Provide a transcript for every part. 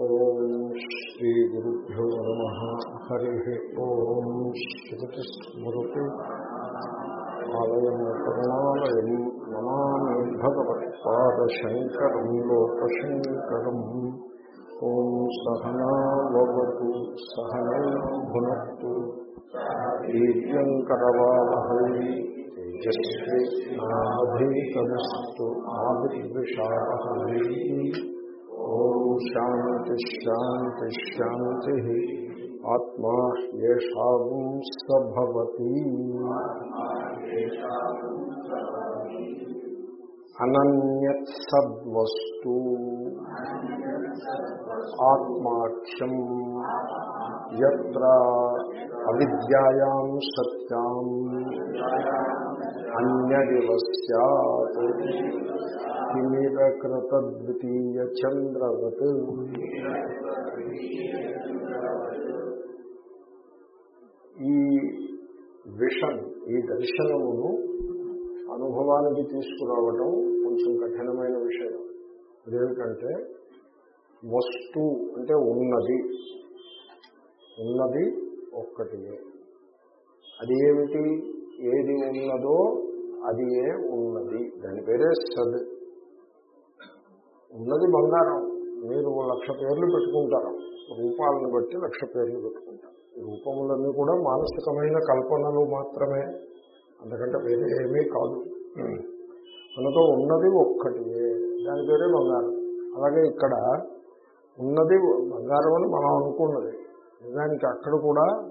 श्रीगुरुभ्यो नमः। हरिः ॐ श्रुतिस्मृति आलयम् करुणालयम् नमामि भगवत्पादशङ्करम्, लोकशङ्करम्। ॐ सहनावतु सहनैर्भुनस्तु वीर्यङ्करवावहै तेजस्वी नाभैकमस्तु आविर्विषावहै కరవావహై తేజస్వి నాధీతమస్తు ఆవిర్విషావహై ఓం శాంతి శాంతి శాంతి ఆత్మా హ్యేషాం సభవతి అనన్యత్ సద్వస్తు ఆత్మాఖ్యం అన్యదివ చంద్రవత్ ఈ విషన్ ఈ దర్శనమును అనుభవానికి తీసుకురావటం కొంచెం కఠినమైన విషయం. అదేమిటంటే వస్తు అంటే ఉన్నది. ఉన్నది ఒక్కటియే. అది ఏమిటి ఉన్నదో అది ఏ ఉన్నది. దాని పేరే సద్. ఉన్నది బంగారం. మీరు లక్ష పేర్లు పెట్టుకుంటారు. రూపాలను బట్టి లక్ష పేర్లు పెట్టుకుంటారు. రూపములన్నీ కూడా మానసికమైన కల్పనలు మాత్రమే. అందుకంటే వేరే ఏమీ కాదు. మనతో ఉన్నది ఒక్కటియే. దాని పేరే బంగారం. అలాగే ఇక్కడ ఉన్నది బంగారం అని మనం అనుకున్నది. నిజానికి అక్కడ కూడా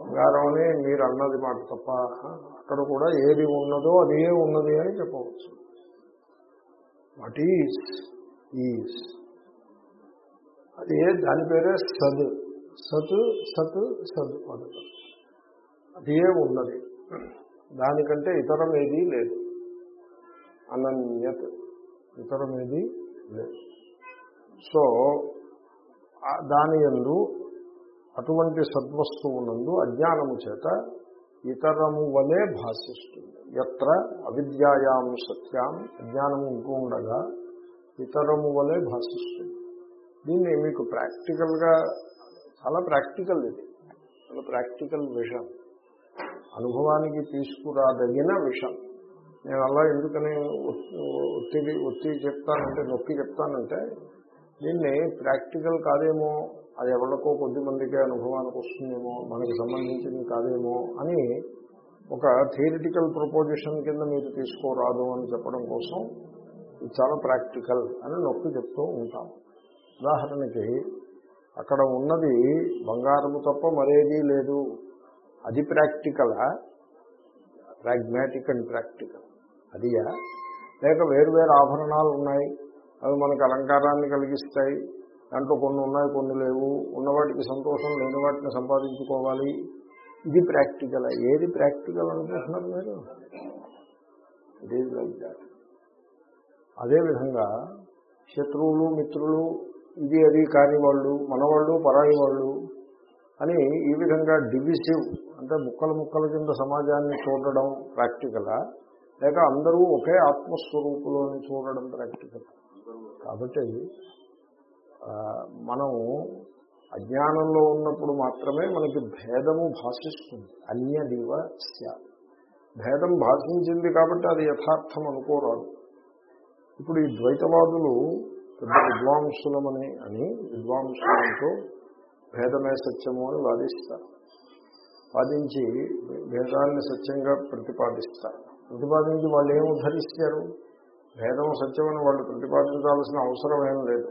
బంగారం అని మీరు అన్నది మాట తప్ప అక్కడ కూడా ఏది ఉన్నదో అదే ఉన్నది అని చెప్పవచ్చు. వాట్ ఈజ్ ఈజ్ అది దాని పేరే సద్. సత్ సత్ సద్ పదం అదే ఉన్నది. దానికంటే ఇతరం ఏది లేదు. అనన్యత్. ఇతరం ఏది లేదు. సో దాని ఎందు అటువంటి సద్వస్తువునందు అజ్ఞానము చేత ఇతరము వలె భాషిస్తుంది. ఎత్ర అవిద్యాయాం సత్యాం అజ్ఞానము ఉంటూ ఉండగా ఇతరము వలె భాషిస్తుంది. దీన్ని మీకు ప్రాక్టికల్గా చాలా ప్రాక్టికల్ ఇది. చాలా ప్రాక్టికల్ విషయం. అనుభవానికి తీసుకురాదగిన విషయం. నేను అలా ఎందుకని ఒత్తిడి ఒత్తిడి చెప్తానంటే నొక్కి చెప్తానంటే దీన్ని ప్రాక్టికల్ కాదేమో అది ఎవరికో కొద్ది మందికి అనుభవానికి వస్తుందేమో మనకి సంబంధించింది కాదేమో అని ఒక థియరిటికల్ ప్రపోజిషన్ కింద మీరు తీసుకోరాదు అని చెప్పడం కోసం ఇది చాలా ప్రాక్టికల్ అని నొక్కి చెప్తూ ఉంటాం. ఉదాహరణకి అక్కడ ఉన్నది బంగారము తప్ప మరేదీ లేదు. అది ప్రాక్టికలా? Pragmatic and practical. అదియా? లేక వేరు వేరు ఆభరణాలు ఉన్నాయి అవి మనకు అలంకారాన్ని కలిగిస్తాయి. దాంట్లో కొన్ని ఉన్నాయి కొన్ని లేవు. ఉన్నవాటికి సంతోషం లేని వాటిని సంపాదించుకోవాలి. ఇది ప్రాక్టికల్. ఏది ప్రాక్టికల్ అనుకుంటున్నారు మీరు? ఇట్ ఈజ్ లైక్ దాట్ అదేవిధంగా శత్రువులు మిత్రులు ఇది అది కాని వాళ్ళు మనవాళ్ళు పరాయి వాళ్ళు అని ఈ విధంగా డివిసివ్ అంటే ముక్కల ముక్కల కింద సమాజాన్ని చూడడం ప్రాక్టికలా? లేక అందరూ ఒకే ఆత్మస్వరూపులోని చూడడం ప్రాక్టికల్? కాబట్టి మనం అజ్ఞానంలో ఉన్నప్పుడు మాత్రమే మనకి భేదము భాషిస్తుంది. అన్యదివ భేదం భాషించింది కాబట్టి అది యథార్థం అనుకోరాదు. ఇప్పుడు ఈ ద్వైతవాదులు పెద్ద విద్వాంసులమని అని విద్వాంసులతో భేదమే సత్యము అని వాదిస్తారు. వాదించి భేదాన్ని సత్యంగా ప్రతిపాదిస్తారు. ప్రతిపాదించి వాళ్ళు ఏం ఉద్ధరిస్తారు? భేదం సత్యమని వాళ్ళు ప్రతిపాదించాల్సిన అవసరం ఏం లేదు.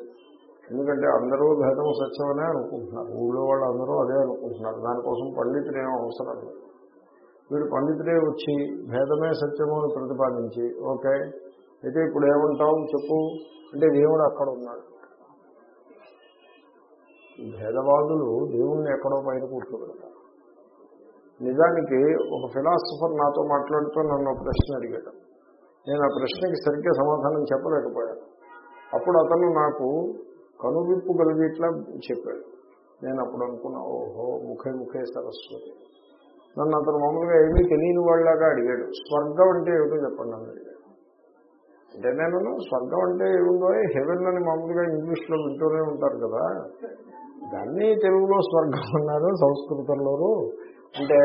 ఎందుకంటే అందరూ భేదం సత్యమనే అనుకుంటున్నారు. ఊళ్ళో వాళ్ళు అందరూ అదే అనుకుంటున్నారు. దానికోసం పండితులు ఏం అవసరం లేదు. వీడు పండితుడే వచ్చి భేదమే సత్యము అని ప్రతిపాదించి ఓకే అయితే ఇప్పుడు ఏమంటావు? చెప్పు. అంటే దేవుడు అక్కడ ఉన్నాడు. భేదవాదులు దేవుణ్ణి ఎక్కడో పైన కూర్చోబెడతారు. నిజానికి ఒక ఫిలాసఫర్ నాతో మాట్లాడుతూ నన్ను ప్రశ్న అడిగాడు. నేను ఆ ప్రశ్నకి సరిగ్గా సమాధానం చెప్పలేకపోయాను. అప్పుడు అతను నాకు కనువిప్పు కలిగిట్లా చెప్పాడు. నేను అప్పుడు అనుకున్నా ఓహో ముఖే ముఖే సరస్వతి. నన్ను అతను మామూలుగా ఏమీ తెలియని వాళ్ళలాగా అడిగాడు. స్వర్గం అంటే ఏమిటో చెప్పండి అని అడిగాడు. అంటే నేను స్వర్గం అంటే ఏముందో హెవెన్ అని మామూలుగా ఇంగ్లీష్లో వింటూనే ఉంటారు కదా. దాన్ని తెలుగులో స్వర్గం అన్నారు సంస్కృతంలోనూ. అంటే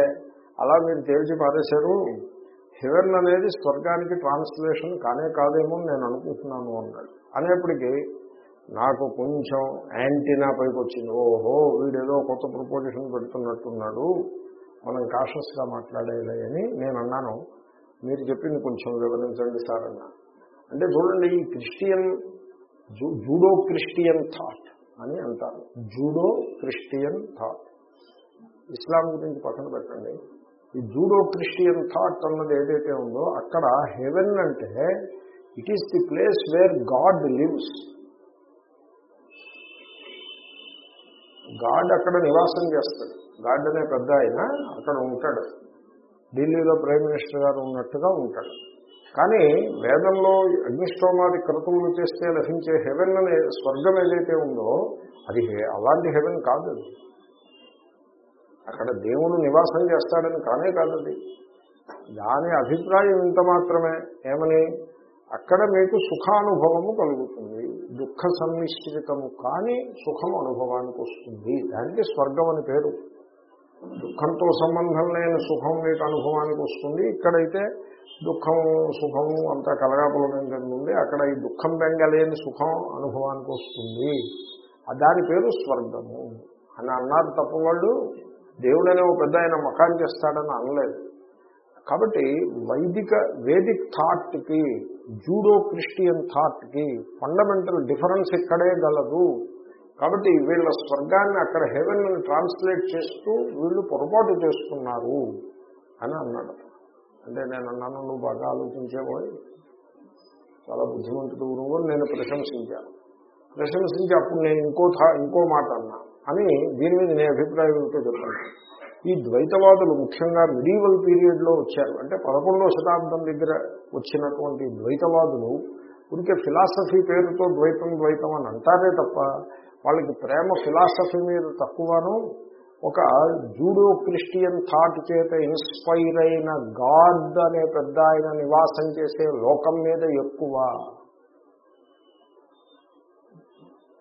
అలా మీరు తేల్చి పారేశారు. హెవెన్ అనేది స్వర్గానికి ట్రాన్స్లేషన్ కానే కాదేమో నేను అనుకుంటున్నాను అన్నాడు. అనేప్పటికీ నాకు కొంచెం యాంటీనా పైకి వచ్చింది ఓహో వీడేదో కొత్త ప్రపోజిషన్ పెడుతున్నట్టున్నాడు. మనం కాషస్గా మాట్లాడేలే అని నేను అన్నాను. మీరు చెప్పింది కొంచెం వివరించండి సార్ అన్న. అంటే చూడండి ఈ క్రిస్టియన్ జూడో క్రిస్టియన్ థాట్ అని అంటారు. Judo Christian thought. ఇస్లాం గురించి పక్కన పెట్టండి. ఈ జూడో క్రిస్టియన్ థాట్ అన్నది ఏదైతే ఉందో అక్కడ హెవెన్ అంటే it is the place where God lives. God అక్కడ నివాసం చేస్తాడు. గాడ్ అనే పెద్ద ఆయన అక్కడ ఉంటాడు. ఢిల్లీలో ప్రైమ్ మినిస్టర్ గారు ఉన్నట్టుగా ఉంటాడు. కానీ వేదంలో అగ్నిష్టోమాది క్రతువులు చేస్తే లభించే హెవెన్ అనే స్వర్గం ఏదైతే ఉందో అది అలాంటి హెవెన్ కాదు అక్కడ దేవుడు నివాసం చేస్తాడని కానే కాదు అది దాని అభిప్రాయం ఇంత మాత్రమే. ఏమని? అక్కడ మీకు సుఖానుభవము కలుగుతుంది. దుఃఖ సమ్మిశ్రితము కానీ సుఖం అనుభవానికి వస్తుంది. దానికి స్వర్గం అని పేరు. దుఃఖంతో సంబంధం లేని సుఖం మీకు అనుభవానికి వస్తుంది. ఇక్కడైతే దుఃఖం సుఖము అంతా కలగాపులగం కింద ఉంది అక్కడ ఈ దుఃఖం బెంగలేని సుఖం అనుభవానికి వస్తుంది. దాని పేరు స్వర్గము. అని అన్నారు తప్ప వాళ్ళు. దేవుడనే ఒక పెద్ద ఆయన మకాన్ చేస్తాడని అనలేదు. కాబట్టి వైదిక వేదిక్ థాట్కి జూడో క్రిస్టియన్ థాట్కి ఫండమెంటల్ డిఫరెన్స్ ఇక్కడే గలదు. కాబట్టి వీళ్ళ స్వర్గాన్ని అక్కడ హెవెన్ ట్రాన్స్లేట్ చేస్తూ వీళ్ళు పొరపాటు చేస్తున్నారు అని అన్నాడు. అంటే నేను అన్నాను నువ్వు బాగా ఆలోచించేపోయి చాలా బుద్ధిమంతుడు నువ్వు నేను ప్రశంసించాను. ప్రశంసించి అప్పుడు నేను ఇంకో థా- ఇంకో మాట అన్నా అని దీని మీద నేను అభిప్రాయం ఏమిటో చెప్పాను ఈ ద్వైతవాదులు ముఖ్యంగా మిడీవల్ పీరియడ్లో వచ్చారు. అంటే పదకొండవ శతాబ్దం దగ్గర వచ్చినటువంటి ద్వైతవాదులు ఉనికి ఫిలాసఫీ పేరుతో ద్వైతం ద్వైతం అని అంటారే తప్ప వాళ్ళకి ప్రేమ ఫిలాసఫీ మీద తక్కువను ఒక జూడో క్రిస్టియన్ థాట్ చేత ఇన్స్పైర్ అయిన గాడ్ అనే పెద్ద ఆయన నివాసం చేసే లోకం మీద ఎక్కువ.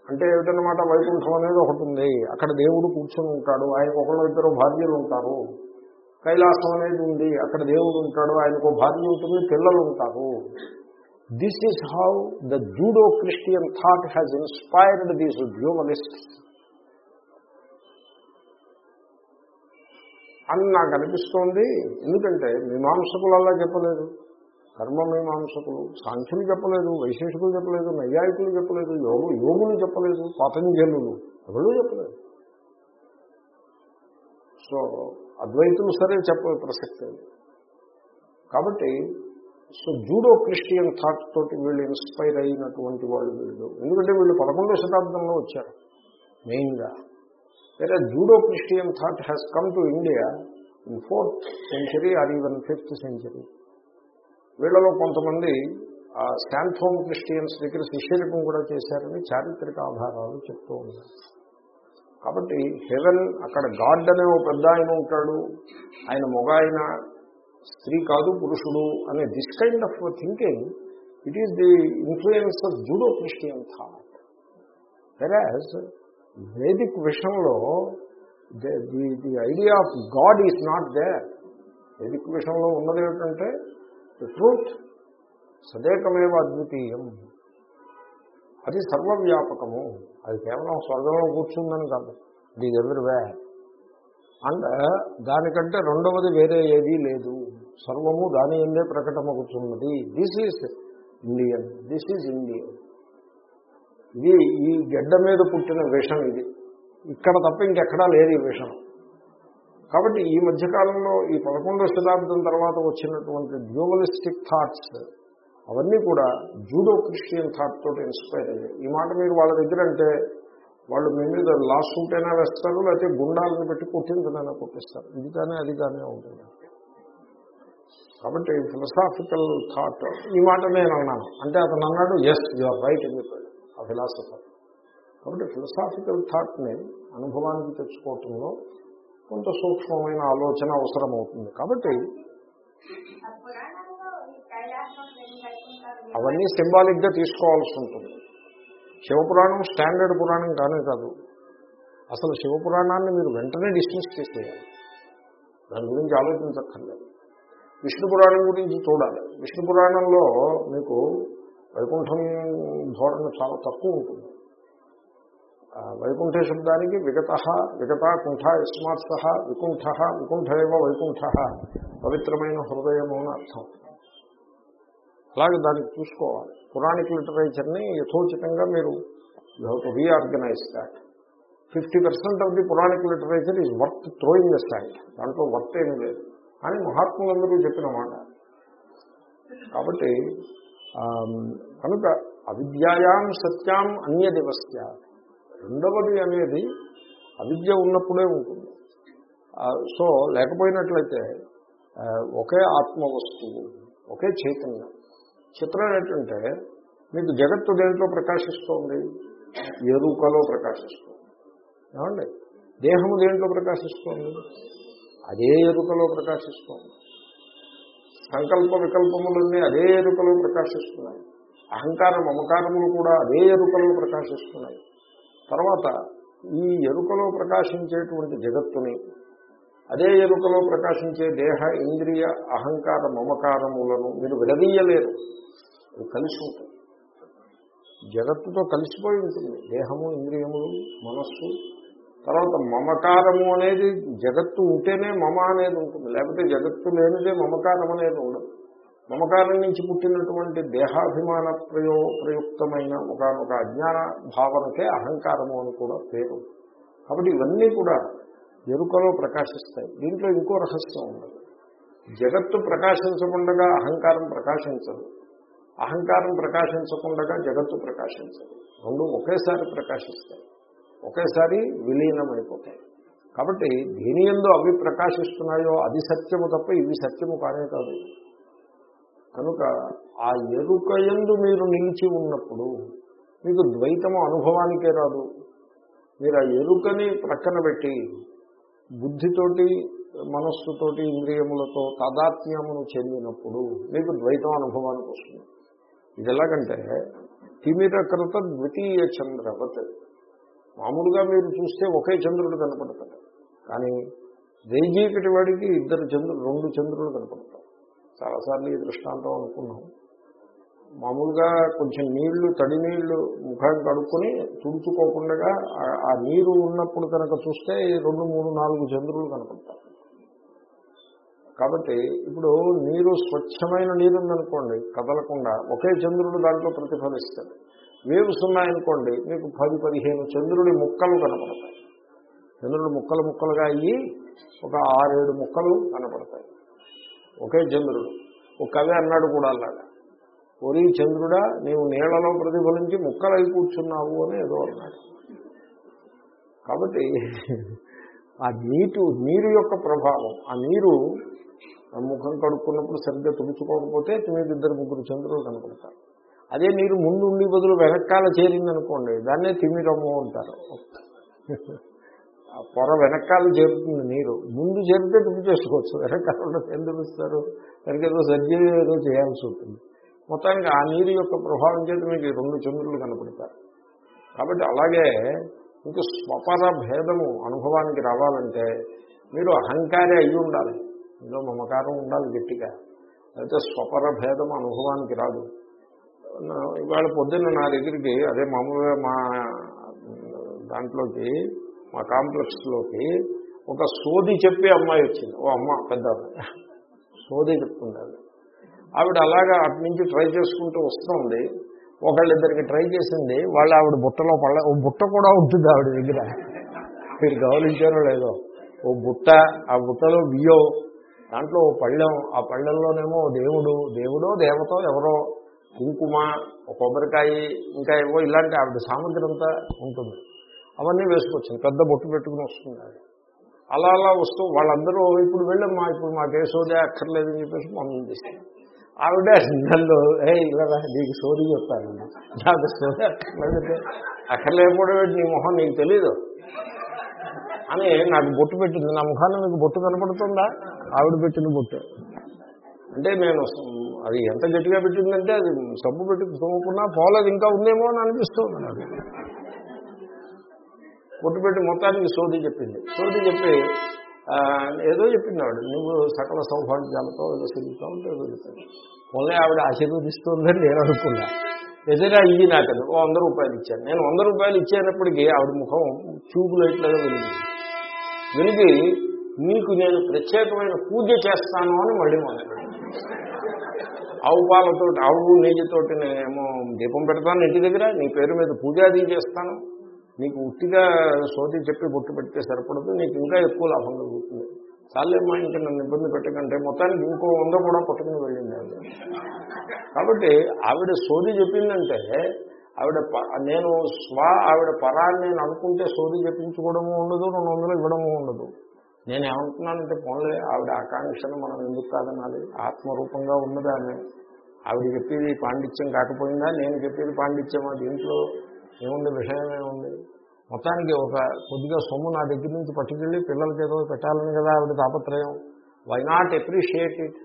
అంటే ఏమిటనమాట వైకుంఠం అనేది ఒకటి ఉంది. అక్కడ దేవుడు కూర్చొని ఉంటాడు. ఆయనకు ఒకళ్ళు ఇద్దరు భార్యలు ఉంటారు. కైలాసం అనేది ఉంది. అక్కడ దేవుడు ఉంటాడు. ఆయనకు ఒక భార్య ఉంటుంది. పిల్లలు ఉంటారు. This is how the Judeo Christian thought has inspired these dualist అని నాకు అనిపిస్తోంది. ఎందుకంటే మీమాంసకులు అలా చెప్పలేదు. కర్మమీమాంసకులు సాంఖ్యులు చెప్పలేదు వైశేషికులు చెప్పలేదు నైయాయికులు చెప్పలేదు యోగు యోగులు చెప్పలేదు పతంజలులు ఎవరు చెప్పలేదు. సో అద్వైతులు సరే చెప్పే ప్రసక్తి కాబట్టి సో జూడో క్రిస్టియన్ థాట్ తోటి వీళ్ళు ఇన్స్పైర్ అయినటువంటి వాళ్ళు వీళ్ళు. ఎందుకంటే వీళ్ళు పదకొండో శతాబ్దంలో వచ్చారు మెయిన్గా. వేరే Judeo Christian thought has come to India in fourth century or even fifth century. వీళ్ళలో కొంతమంది స్టాన్ఫోమ్ క్రిస్టియన్స్ దగ్గర శిష్యరికం కూడా చేశారని చారిత్రక ఆధారాలు చెప్తూ ఉన్నారు కాబట్టి హెవెన్ అక్కడ గాడ్ అనే ఒక పెద్ద ఆయన ఉంటాడు. ఆయన మొగ ఆయన స్త్రీ కాదు పురుషుడు అనే this kind of thinking it is the influence of Judeo Christian thought versus Vedic విషయంలో the the idea of God is not there Vedic విషయంలో ఉన్నది ఏమిటంటే ది ట్రూత్ సదేకమేవ అద్వితీయం. అది సర్వవ్యాపకము. అది కేవలం స్వర్గంలో కూర్చుందని కాదు. ఇది ఎవ్రీవే అండ్ దానికంటే రెండవది వేరే ఏదీ లేదు. సర్వము దాని ఎందే ప్రకటమవుతున్నది this is Indian this is Indian ఇది ఈ గడ్డ మీద పుట్టిన విషం ఇది. ఇక్కడ తప్ప ఇంకెక్కడా లేదు ఈ విషం. కాబట్టి ఈ మధ్యకాలంలో ఈ పదకొండవ శతాబ్దం తర్వాత వచ్చినటువంటి డ్యూమలిస్టిక్ థాట్స్ అవన్నీ కూడా జూడో క్రిస్టియన్ థాట్ తోటి ఇన్స్పైర్ అయ్యాయి. ఈ మాట మీరు వాళ్ళ దగ్గర అంటే వాళ్ళు మీ మీద లాస్ట్ ఉంటేనే వేస్తారు లేకపోతే గుండాలను పెట్టి కొట్టిందనైనా కొట్టిస్తారు. ఇది కానీ అది కానీ ఉంటుంది. కాబట్టి ఫిలసాఫికల్ థాట్ ఈ మాట నేను అన్నాను. అంటే అతను అన్నాడు ఎస్ యువర్ రైట్ అని చెప్పాడు ఆ ఫిలాసఫర్ కాబట్టి ఫిలసాఫికల్ థాట్ని అనుభవానికి తెచ్చుకోవటంలో కొంత సూక్ష్మమైన ఆలోచన అవసరం అవుతుంది కాబట్టి అవన్నీ సింబాలిక్గా తీసుకోవాల్సి ఉంటుంది. శివపురాణం స్టాండర్డ్ పురాణం కానే కాదు. అసలు శివపురాణాన్ని మీరు వెంటనే డిస్మిస్ చేసేయాలి. దాని గురించి ఆలోచించక్కర్లేదు. విష్ణు పురాణం గురించి చూడాలి. విష్ణు పురాణంలో మీకు వైకుంఠం ధోరణి చాలా తక్కువ ఉంటుంది. వైకుంఠ శబ్దానికి విగత విగత కుంఠ యస్మాత్ సహ వికుంఠ వికుంఠేవ వైకుంఠ పవిత్రమైన హృదయము అని అర్థం. అలాగే దానికి చూసుకోవాలి. పురాణిక్ లిటరేచర్ని యథోచితంగా మీరు reorganise that fifty percent of the Puranic literature is worth throwing the side దాంట్లో వర్త్ ఏమీ లేదు. అని మహాత్ములందరూ చెప్పిన మాట. కాబట్టి కనుక అవిద్యాయాం సత్యాం అన్యదివస్య. రెండవది అనేది అవిద్య ఉన్నప్పుడే ఉంటుంది. సో లేకపోయినట్లయితే ఒకే ఆత్మ వస్తువు ఒకే చైతన్యం. చిత్రం ఏంటంటే మీకు జగత్తు దేంట్లో ప్రకాశిస్తోంది? ఎరుకలో ప్రకాశిస్తుంది. ఏమండి? దేహము దేంట్లో ప్రకాశిస్తోంది? అదే ఎరుకలో ప్రకాశిస్తోంది. సంకల్ప వికల్పములన్నీ అదే ఎరుకలో ప్రకాశిస్తున్నాయి. అహంకార మమకారములు కూడా అదే ఎరుకలో ప్రకాశిస్తున్నాయి. తర్వాత ఈ ఎరుకలో ప్రకాశించేటువంటి జగత్తుని అదే ఎరుకలో ప్రకాశించే దేహ ఇంద్రియ అహంకార మమకారములను మీరు విడదీయలేరు. అవి కలిసి ఉంటాయి జగత్తుతో కలిసిపోయి ఉంటుంది. దేహము ఇంద్రియములు మనస్సు. తర్వాత మమకారము అనేది జగత్తు ఉంటేనే మమ అనేది ఉంటుంది. లేకపోతే జగత్తు లేనిదే మమకారం అనేది ఉండదు. మమకారం నుంచి పుట్టినటువంటి దేహాభిమాన ప్రయో ప్రయుక్తమైన ఒకనొక అజ్ఞాన భావనకే అహంకారము అని కూడా పేరు. కాబట్టి ఇవన్నీ కూడా ఎరుకలో ప్రకాశిస్తాయి. దీంట్లో ఇంకో రహస్యం ఉండదు జగత్తు ప్రకాశించకుండా అహంకారం ప్రకాశించదు. అహంకారం ప్రకాశించకుండా జగత్తు ప్రకాశించదు. రెండు ఒకేసారి ప్రకాశిస్తాయి. ఒకేసారి విలీనమైపోతాయి. కాబట్టి దేని ఎందు అవి ప్రకాశిస్తున్నాయో అది సత్యము తప్ప ఇవి సత్యము కానే కాదు. కనుక ఆ ఎరుక ఎందు మీరు నిలిచి ఉన్నప్పుడు మీకు ద్వైతము అనుభవానికే రాదు. మీరు ఆ ఎరుకని ప్రక్కన పెట్టి బుద్ధితోటి మనస్సుతోటి ఇంద్రియములతో తాదాత్మ్యమును చెందినప్పుడు మీకు ద్వైతం అనుభవానికి వస్తుంది. ఇది ఎలాగంటే తిమిరకృత ద్వితీయ చంద్రవత్. మామూలుగా మీరు చూస్తే ఒకే చంద్రుడు కనపడతాడు. కానీ రేజీకటి వాడికి ఇద్దరు చంద్రుడు రెండు చంద్రులు కనపడతారు. చాలాసార్లు ఈ దృష్టాంతం అనుకున్నాం. మామూలుగా కొంచెం నీళ్ళు తడి నీళ్ళు ముఖం కడుక్కొని తుడుచుకోకుండా ఆ- నీరు ఉన్నప్పుడు కనుక చూస్తే ఈ రెండు మూడు నాలుగు చంద్రులు కనపడతారు కాబట్టి ఇప్పుడు నీరు స్వచ్ఛమైన నీరు ఉందనుకోండి కదలకుండా ఒకే చంద్రుడు దాంట్లో ప్రతిఫలిస్తాడు. వేవ్స్ ఉన్నాయనుకోండి మీకు పది పదిహేను చంద్రుడి ముక్కలు కనపడతాయి. చంద్రుడు ముక్కలు ముక్కలుగా అయ్యి ఒక ఆరేడు ముక్కలు కనపడతాయి. ఒకే చంద్రుడు. ఒక కవి అన్నాడు కూడా అలాగా. ఒరి చంద్రుడా నీవు నీళ్ళలో ప్రతిఫలించి ముక్కలై కూర్చున్నావు అని ఏదో అన్నాడు. కాబట్టి ఆ నీటు నీరు యొక్క ప్రభావం ఆ నీరు ఆ ముఖం కడుక్కున్నప్పుడు సరిగ్గా తుడుచుకోకపోతే మీకు ఇద్దరు ముగ్గురు చంద్రులు కనపడతారు. అదే నీరు ముందు ఉండి బదులు వెనకాల చేరిందనుకోండి దాన్నే తిమిరము అంటారు. ఆ పొర వెనకాల చేరుతుంది నీరు. ముందు చేరితే తుడి చేసుకోవచ్చు. వెనకాల ఎందుకు ఇస్తారు దానికి ఏదో సర్జరీ ఏదో చేయాల్సి ఉంటుంది. మొత్తానికి ఆ నీరు యొక్క ప్రభావం చేత మీకు రెండు చంద్రులు కనపడతారు కాబట్టి అలాగే మీకు స్వపర భేదము అనుభవానికి రావాలంటే మీరు అహంకారే అయి ఉండాలి. ఇందులో మమకారం ఉండాలి గట్టిగా. అయితే స్వపర భేదం అనుభవానికి రాదు. ఇవాళ పొద్దున్న నా దగ్గరికి అదే మామూలుగా మా దాంట్లోకి మా కాంప్లెక్స్లోకి ఒక సోది చెప్పే అమ్మాయి వచ్చింది. ఓ అమ్మ పెద్ద సోది చెప్తుండాలి ఆవిడ. అలాగా అటు నుంచి ట్రై చేసుకుంటూ వస్తుంది. ఒకళ్ళిద్దరికి ట్రై చేసింది. వాళ్ళు ఆవిడ బుట్టలో పళ్ళ ఓ బుట్ట కూడా ఉంటుంది ఆవిడ దగ్గర. మీరు గమనించారో లేదో. ఓ బుట్ట ఆ బుట్టలో బియ్యం దాంట్లో ఓ పళ్ళెం. ఆ పళ్ళెంలోనేమో దేవుడు. దేవుడో దేవతో ఎవరో కుంకుమ ఒక కొబ్బరికాయ ఇంకా ఏవో ఇలాంటి ఆవిడ సామగ్రి అంతా ఉంటుంది. అవన్నీ వేసుకొచ్చింది. పెద్ద బొట్టు పెట్టుకుని వస్తుంది అలా అలా వస్తూ వాళ్ళందరూ ఇప్పుడు వెళ్ళమ్మా ఇప్పుడు మాకు ఏ సోదే అక్కర్లేదని చెప్పేసి పంపించేసి ఆవిడ నన్ను ఏ ఇలా నీకు సోది చెప్తాను నాకు సోది అక్కర్లేదంటే అక్కర్లేకపోవడం నీ మొహం నీకు తెలీదు? అని నాకు బొట్టు పెట్టింది. నా ముఖాన్ని మీకు బొట్టు కనపడుతుందా? ఆవిడ పెట్టిన బొట్టు. అంటే నేను అది ఎంత గట్టిగా పెట్టిందంటే అది సబ్బు పెట్టి తోముకున్నా పోలేదు ఇంకా ఉందేమో అని అనిపిస్తుంది నాకు. పొట్టు పెట్టి మొత్తానికి సోది చెప్పింది. సోది చెప్పి ఏదో చెప్పింది ఆవిడ నువ్వు సకల సౌభాగ్యాలతో ఏదో సిద్ధితో ఉంటే ఏదో చెప్పింది ఓన్లీ ఆవిడ ఆశీర్వదిస్తుందని నేను అనుకున్నా. ఎదురా ఇది నాకు ఓ వంద రూపాయలు ఇచ్చాను. నేను వంద రూపాయలు ఇచ్చేటప్పటికీ ఆవిడ ముఖం ట్యూబ్ లైట్లాగా వెలిగింది. వెలిగి మీకు నేను ప్రత్యేకమైన పూజ చేస్తాను అని మళ్ళీ మొదలు ఆవు పాలతో ఆవు నెయ్యితోటి నేనేమో దీపం పెడతాను ఇంటి దగ్గర నీ పేరు మీద పూజాది చేస్తాను. నీకు ఉట్టిగా సోది చెప్పి బొట్టు పెడితే సరిపడదు నీకు ఇంకా ఎక్కువ లాభం కలుగుతుంది. చాలేమ్మా ఇంకా నన్ను ఇబ్బంది పెట్టకంటే మొత్తానికి ఇంకో వంద కూడా పట్టుకుని వెళ్ళింది ఆవిడ. కాబట్టి ఆవిడ సోది చెప్పిందంటే ఆవిడ ప- నేను స్వ ఆవిడ పరాన్ని నేను అనుకుంటే సోది చెప్పించుకోవడము ఉండదు రెండు వందలు ఇవ్వడము ఉండదు. నేను ఏమంటున్నానంటే పోన్లే ఆవిడ ఆకాంక్షను మనం ఎందుకు కాదనాలి? ఆత్మరూపంగా ఉన్నది అని ఆవిడ చెప్పేది పాండిత్యం కాకపోయిందా? నేను చెప్పేది పాండిత్యమా? దీంట్లో ఏముంది? విషయం ఏముంది? మొత్తానికి ఒక కొద్దిగా సొమ్ము నా దగ్గర నుంచి పట్టుకెళ్ళి పిల్లలకి ఏదో పెట్టాలని కదా ఆవిడ తాపత్రయం వై నాట్ అప్రిషియేట్ ఇట్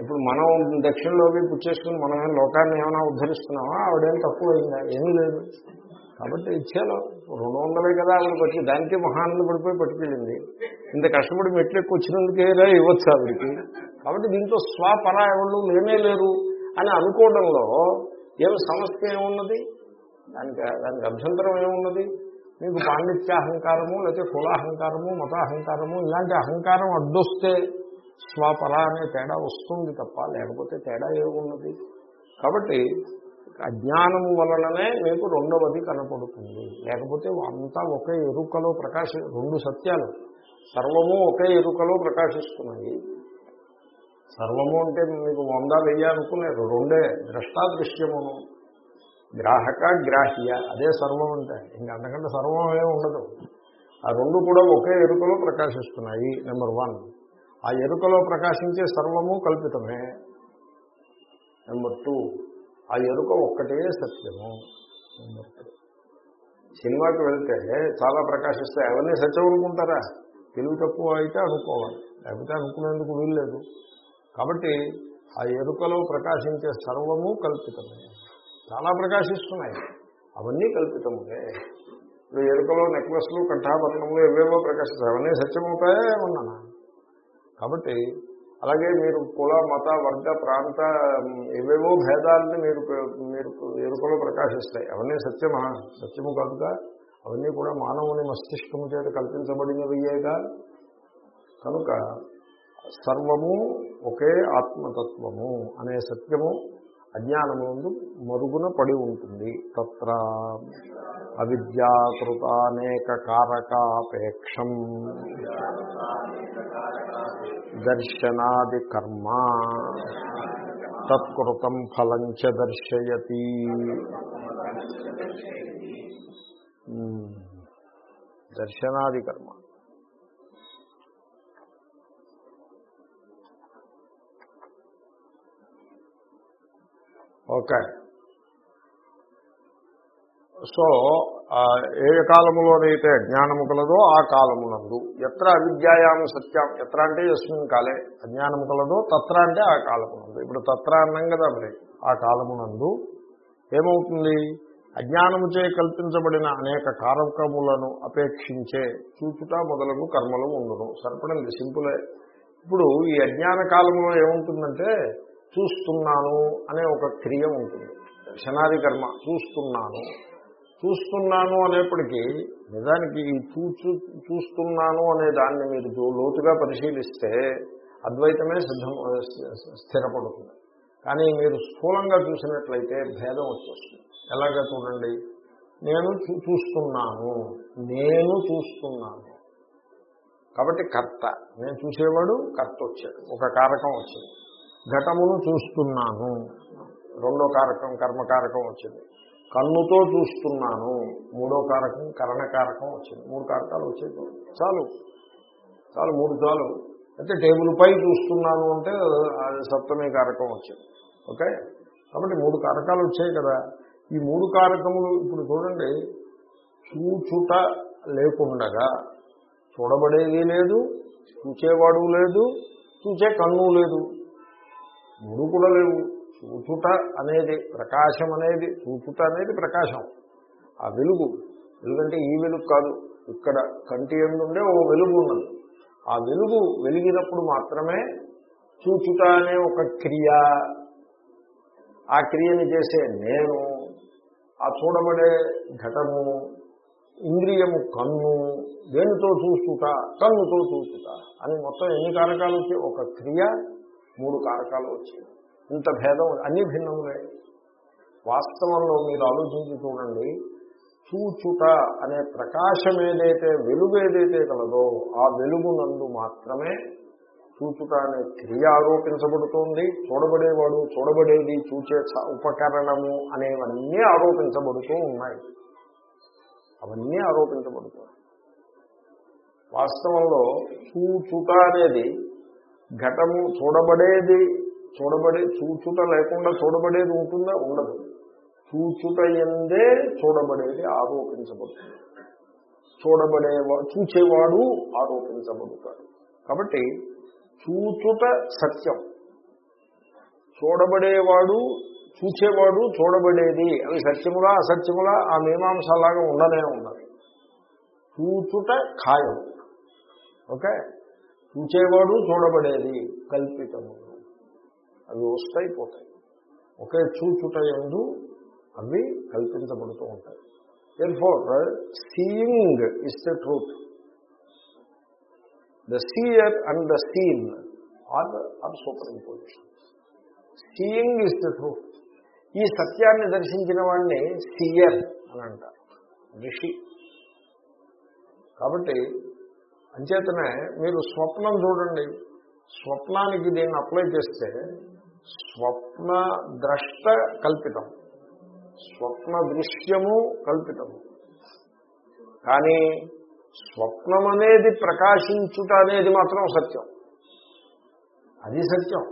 ఇప్పుడు మనం దక్షిణలోకి పుచ్చేసుకుని మనం ఏం లోకాన్ని ఏమైనా ఉద్ధరిస్తున్నామా? ఆవిడేం తక్కువ ఏమీ లేదు. కాబట్టి ఇచ్చాను. రెండు వందలే కదా ఆవిడ పట్టి దానికే మహానంద పడిపోయి పట్టుకెళ్ళింది. ఇంత కష్టపడి మెట్లెక్కి వచ్చినందుకే ఇవ్వచ్చు ఆవిడికి. కాబట్టి దీంతో స్వపర ఎవరు లేనే లేరు అని అనుకోవడంలో ఏమి సమస్య ఏమున్నది? దానికి దానికి అభ్యంతరం ఏమున్నది? మీకు పాండిత్య అహంకారము లేకపోతే కులాహంకారము మతాహంకారము ఇలాంటి అహంకారం అడ్డొస్తే స్వాపర అనే తేడా వస్తుంది తప్ప లేకపోతే తేడా ఏమున్నది? కాబట్టి అజ్ఞానము వలననే మీకు రెండవది కనపడుతుంది. లేకపోతే అంతా ఒకే ఎరుకలో ప్రకాశ రెండు సత్యాలు. సర్వము ఒకే ఎరుకలో ప్రకాశిస్తున్నాయి. సర్వము అంటే మీకు వంద వెయ్యి అనుకున్నారు రెండే ద్రష్టాదృశ్యమును. గ్రాహక గ్రాహ్య అదే సర్వం అంటే. ఇంక అంతకంటే సర్వం ఏమి ఉండదు. ఆ రెండు కూడా ఒకే ఎరుకలో ప్రకాశిస్తున్నాయి నెంబర్ వన్. ఆ ఎరుకలో ప్రకాశించే సర్వము కల్పితమే నెంబర్ టూ. ఆ ఎరుక ఒక్కటే సత్యము నెంబర్ టూ సినిమాకి వెళ్తే చాలా ప్రకాశిస్తాయి ఎవరిని సత్యం అనుకుంటారా? తెలివి తక్కువ అయితే అనుకోవాలి. లేకపోతే అనుకునేందుకు వీల్లేదు. కాబట్టి ఆ ఎరుకలో ప్రకాశించే సర్వము కల్పితమే. చాలా ప్రకాశిస్తున్నాయి. అవన్నీ కల్పితములే. ఇప్పుడు ఎరుకలో నెక్లెస్లు కంఠాభరణములు ఏవేవో ప్రకాశిస్తాయి. అవన్నీ సత్యమవుతాయా ఏమన్నా కాబట్టి అలాగే మీరు కుల మత వర్గ ప్రాంత ఏవేవో భేదాలని మీరు మీరు ఎరుకలో ప్రకాశిస్తాయి. అవన్నీ సత్యమా? సత్యము కాదుగా. అవన్నీ కూడా మానవుని మస్తిష్కము చేత కల్పించబడినవియేగా కనుక సర్వము ఒకే ఆత్మతత్వము అనే సత్యము అజ్ఞానముందు మరుగున పడి ఉంటుంది. తత్ర అవిద్యాకృతానేక కారకాపేక్షం దర్శనాది కర్మ. తత్కృతం ఫలం చ దర్శయతి. దర్శనాది కర్మ. ఓకే. సో ఏ కాలములోనైతే అజ్ఞానము కలదో ఆ కాలమునందు. ఎత్ర అవిద్యాయామ సత్యం. ఎత్ర అంటే యస్మిన్ కాలే. అజ్ఞానము కలదో తత్ర అంటే ఆ కాలమునందు. ఇప్పుడు తత్ర అన్నం కదా మరి ఆ కాలమునందు. ఏమవుతుంది? అజ్ఞానముచే కల్పించబడిన అనేక కారకములను అపేక్షించే చూచుట మొదలగు కర్మలు ఉండును. సరిపడండి సింపులే. ఇప్పుడు ఈ అజ్ఞాన కాలంలో ఏముంటుందంటే చూస్తున్నాను అనే ఒక క్రియ ఉంటుంది. దర్శనాది కర్మ చూస్తున్నాను. చూస్తున్నాను అనేప్పటికీ నిజానికి ఈ చూచు చూస్తున్నాను అనే దాన్ని మీరు లోతుగా పరిశీలిస్తే అద్వైతమే సిద్ధం స్థిరపడుతుంది. కానీ మీరు స్థూలంగా చూసినట్లయితే భేదం వచ్చేస్తుంది. ఎలాగా చూడండి? నేను చూ- చూస్తున్నాను. నేను చూస్తున్నాను. కాబట్టి కర్త. నేను చూసేవాడు కర్త వచ్చాడు. ఒక కారకం వచ్చింది. ఘటమును చూస్తున్నాను. రెండో కారకం కర్మకారకం వచ్చింది. కన్నుతో చూస్తున్నాను. మూడో కారకం కరణకారకం వచ్చింది. మూడు కారకాలు వచ్చాయి చాలు. చాలు మూడు చాలు. అయితే టేబుల్ పై చూస్తున్నాను అంటే అది సప్తమి కారకం వచ్చింది. ఓకే? కాబట్టి మూడు కారకాలు వచ్చాయి కదా. ఈ మూడు కారకములు ఇప్పుడు చూడండి. చూచుట లేకుండగా చూడబడేది లేదు చూచేవాడు లేదు చూచే కన్ను లేదు. మూడు కూడా లేవు. చూచుట అనేది ప్రకాశం అనేది చూచుట అనేది ప్రకాశం. ఆ వెలుగు వెలుగంటే ఈ వెలుగు కాదు. ఇక్కడ కంటి ఎందుండే ఓ వెలుగు ఉన్నది. ఆ వెలుగు వెలిగినప్పుడు మాత్రమే చూచుట అనే ఒక క్రియ ఆ క్రియని చేసే నేను ఆ చూడబడే ఘటము ఇంద్రియము కన్ను దేనితో చూసుట కన్నుతో చూసుట అని మొత్తం ఎన్ని కారకాలు వచ్చి ఒక క్రియ మూడు కారకాలు వచ్చాయి. ఇంత భేదం అన్ని భిన్నములే వాస్తవంలో మీరు ఆలోచించి చూడండి. చూచుట అనే ప్రకాశం ఏదైతే వెలుగు ఏదైతే కలదో ఆ వెలుగునందు మాత్రమే చూచుట అనే క్రియ ఆరోపించబడుతోంది. చూడబడేవాడు చూడబడేది చూచే ఉపకరణము అనేవన్నీ ఆరోపించబడుతూ ఉన్నాయి. అవన్నీ ఆరోపించబడుతున్నాయి వాస్తవంలో చూచుట అనేది ఘటము చూడబడేది చూడబడే చూచుట లేకుండా చూడబడేది ఉంటుందా? ఉండదు. చూచుట ఎందే చూడబడేది ఆరోపించబడుతుంది. చూడబడేవా చూచేవాడు ఆరోపించబడతాడు. కాబట్టి చూచుట సత్యం. చూడబడేవాడు చూచేవాడు చూడబడేది. అవి సత్యములా అసత్యములా ఆ మీమాంసలాగా ఉండనే ఉన్నది చూచుట ఖాయం. ఓకే? చూచేవాడు చూడబడేది కల్పితము. అవి వస్తాయి పోతాయి ఒకే చూచుట ఎందు అవి కల్పించబడుతూ ఉంటాయి. Therefore seeing is the truth the seer and the seen are are superimposition seeing is the truth ఈ సత్యాన్ని దర్శించిన వాడిని సీయర్ అని అంటారు. ఋషి. కాబట్టి అంచేతనే మీరు స్వప్నం చూడండి. స్వప్నానికి దీన్ని అప్లై చేస్తే స్వప్న ద్రష్ట కల్పితం. స్వప్న దృశ్యము కల్పితము కానీ స్వప్నం అనేది ప్రకాశించుట అనేది మాత్రం సత్యం. అది సత్యం.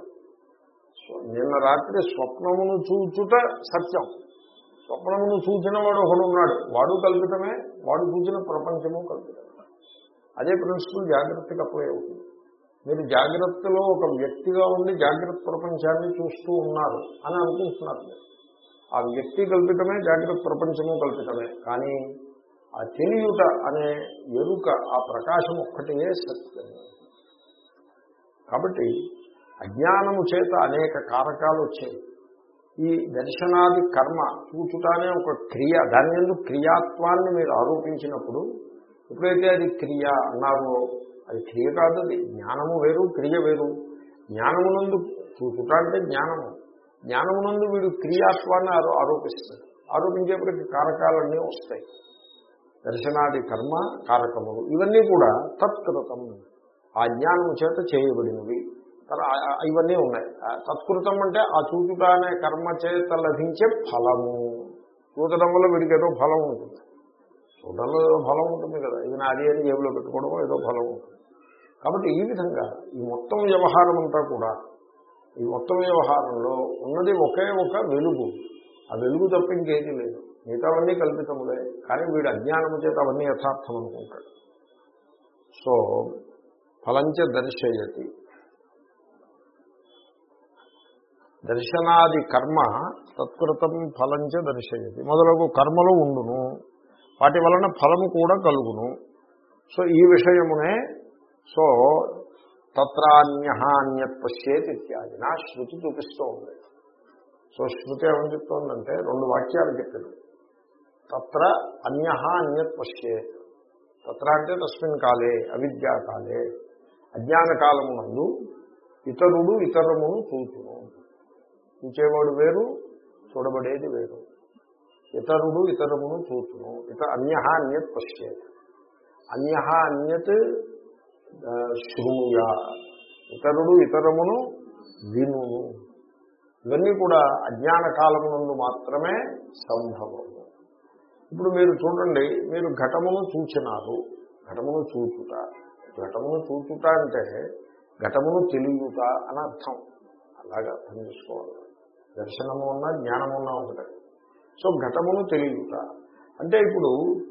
నిన్న రాత్రి స్వప్నమును చూచుట సత్యం. స్వప్నమును చూచిన వాడు ఒకడున్నాడు. వాడు కల్పితమే వాడు చూసిన ప్రపంచము కల్పితమే. అదే ప్రిన్సిపల్ జాగ్రత్తగా అప్లై అవుతుంది మీరు జాగ్రత్తలో ఒక వ్యక్తిగా ఉండి జాగ్రత్త ప్రపంచాన్ని చూస్తూ ఉన్నారు అని అనుకుంటున్నారు మీరు. ఆ వ్యక్తి కల్పితమే జాగ్రత్త ప్రపంచము కల్పితమే. కానీ ఆ తెలియుట అనే ఎరుక ఆ ప్రకాశం ఒక్కటే సత్యం. కాబట్టి అజ్ఞానము చేత అనేక కారకాలు వచ్చాయి. ఈ దర్శనాది కర్మ చూచుటానే ఒక క్రియ దాని ఎందుకు క్రియాత్వాన్ని మీరు ఆరోపించినప్పుడు ఎప్పుడైతే అది క్రియ అన్నారో అది క్రియ కాదు అది జ్ఞానము వేరు క్రియ వేరు. జ్ఞానమునందు చూచుట అంటే జ్ఞానము. జ్ఞానమునందు వీడు క్రియాత్వాన్ని ఆరో ఆరోపిస్తాడు ఆరోపించేప్పటికి కారకాలన్నీ వస్తాయి. దర్శనాది కర్మ కారకములు ఇవన్నీ కూడా తత్కృతం. ఆ జ్ఞానము చేత చేయబడినవి. ఇవన్నీ ఉన్నాయి. ఆ తత్కృతం అంటే ఆ చూచుట అనే కర్మ చేత లభించే ఫలము. చూచడం వల్ల వీడికి ఏదో ఫలం ఉంటుంది. చూడటంలో ఏదో ఫలం ఉంటుంది కదా. ఇది నాది అని జేబులో పెట్టుకోవడం ఏదో ఫలం ఉంటుంది. కాబట్టి ఈ విధంగా ఈ మొత్తం వ్యవహారం అంతా కూడా ఈ మొత్తం వ్యవహారంలో ఉన్నది ఒకే ఒక వెలుగు. ఆ వెలుగు తప్ప ఇంకేది లేదు. మిగతావన్నీ కల్పితములే కానీ వీడు అజ్ఞానము చేత అవన్నీ యథార్థం అనుకుంటాడు. సో ఫలంచ దర్శయతి. దర్శనాది కర్మ తత్కృతం ఫలంచ దర్శయతి. మొదలగు కర్మలు ఉండును. వాటి వలన ఫలము కూడా కలుగును. సో ఈ విషయమునే సో తత్రాన్య అన్యత్ పశ్యేత్ ఇత్యాది. నా శృతి చూపిస్తూ ఉంది సో శృతి ఏమని చెప్తోందంటే రెండు వాక్యాలు చెప్పింది తత్ర అన్య అన్యత్ పశ్యేత్ తత్ర అంటే తస్మిన్ కాలే అవిద్యాకాలే అజ్ఞాన కాలమునందు ఇతరుడు ఇతరమును చూచును. చూచేవాడు వేరు చూడబడేది వేరు. ఇతరుడు ఇతరమును చూచును. ఇత అన్య అన్యత్ పశ్చేత్ అన్య అన్యత్ శృణుయా. ఇతరుడు ఇతరమును వినును. ఇవన్నీ కూడా అజ్ఞాన కాలమునందు మాత్రమే సంభవము ఇప్పుడు మీరు చూడండి మీరు ఘటమును చూచినారు. ఘటమును చూచుట. ఘటమును చూచుట అంటే ఘటమును తెలియట అని అర్థం అలాగా అర్థం చేసుకోవాలి. దర్శనము ఉన్నా జ్ఞానమున్నా ఉన్నా సో ఘటమును తెలియట అంటే ఇప్పుడు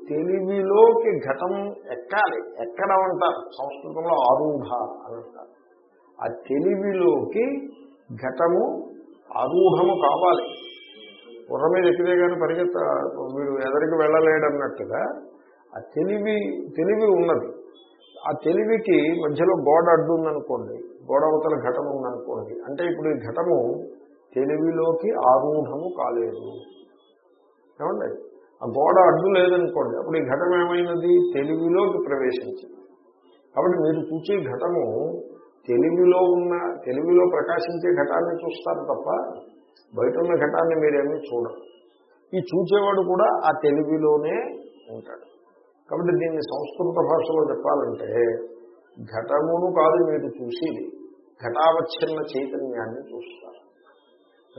తెలివిలోకి ఘటం ఎక్కాలి. ఎక్కడం అంటారు? సంస్కృతంలో ఆరూఢ అని అంటారు. ఆ తెలివిలోకి ఘటము ఆరూఢము కావాలి. బుర్ర మీద ఎక్కితే కానీ పరిగెత్త వీడు ఎదరికి వెళ్ళలేడన్నట్టుగా ఆ తెలివి తెలివి ఉన్నది. ఆ తెలివికి మధ్యలో గోడ అడ్డు ఉందనుకోండి గోడ అవతల ఘటం ఉందనుకోండి. అంటే ఇప్పుడు ఈ ఘటము తెలివిలోకి ఆరూఢము కాలేదు. ఏమండి? ఆ గోడ అడ్డు లేదనుకోండి అప్పుడు ఈ ఘటం ఏమైనది? తెలివిలోకి ప్రవేశించింది. కాబట్టి మీరు చూసే ఘటము తెలివిలో ఉన్న తెలివిలో ప్రకాశించే ఘటాన్ని చూస్తారు తప్ప బయట ఉన్న ఘటాన్ని మీరేమీ చూడరు. ఈ చూచేవాడు కూడా ఆ తెలివిలోనే ఉంటాడు. కాబట్టి దీన్ని సంస్కృత భాషలో చెప్పాలంటే ఘటమును కాదు మీరు చూసేది ఘటావచ్ఛిన్న చైతన్యాన్ని చూస్తారు.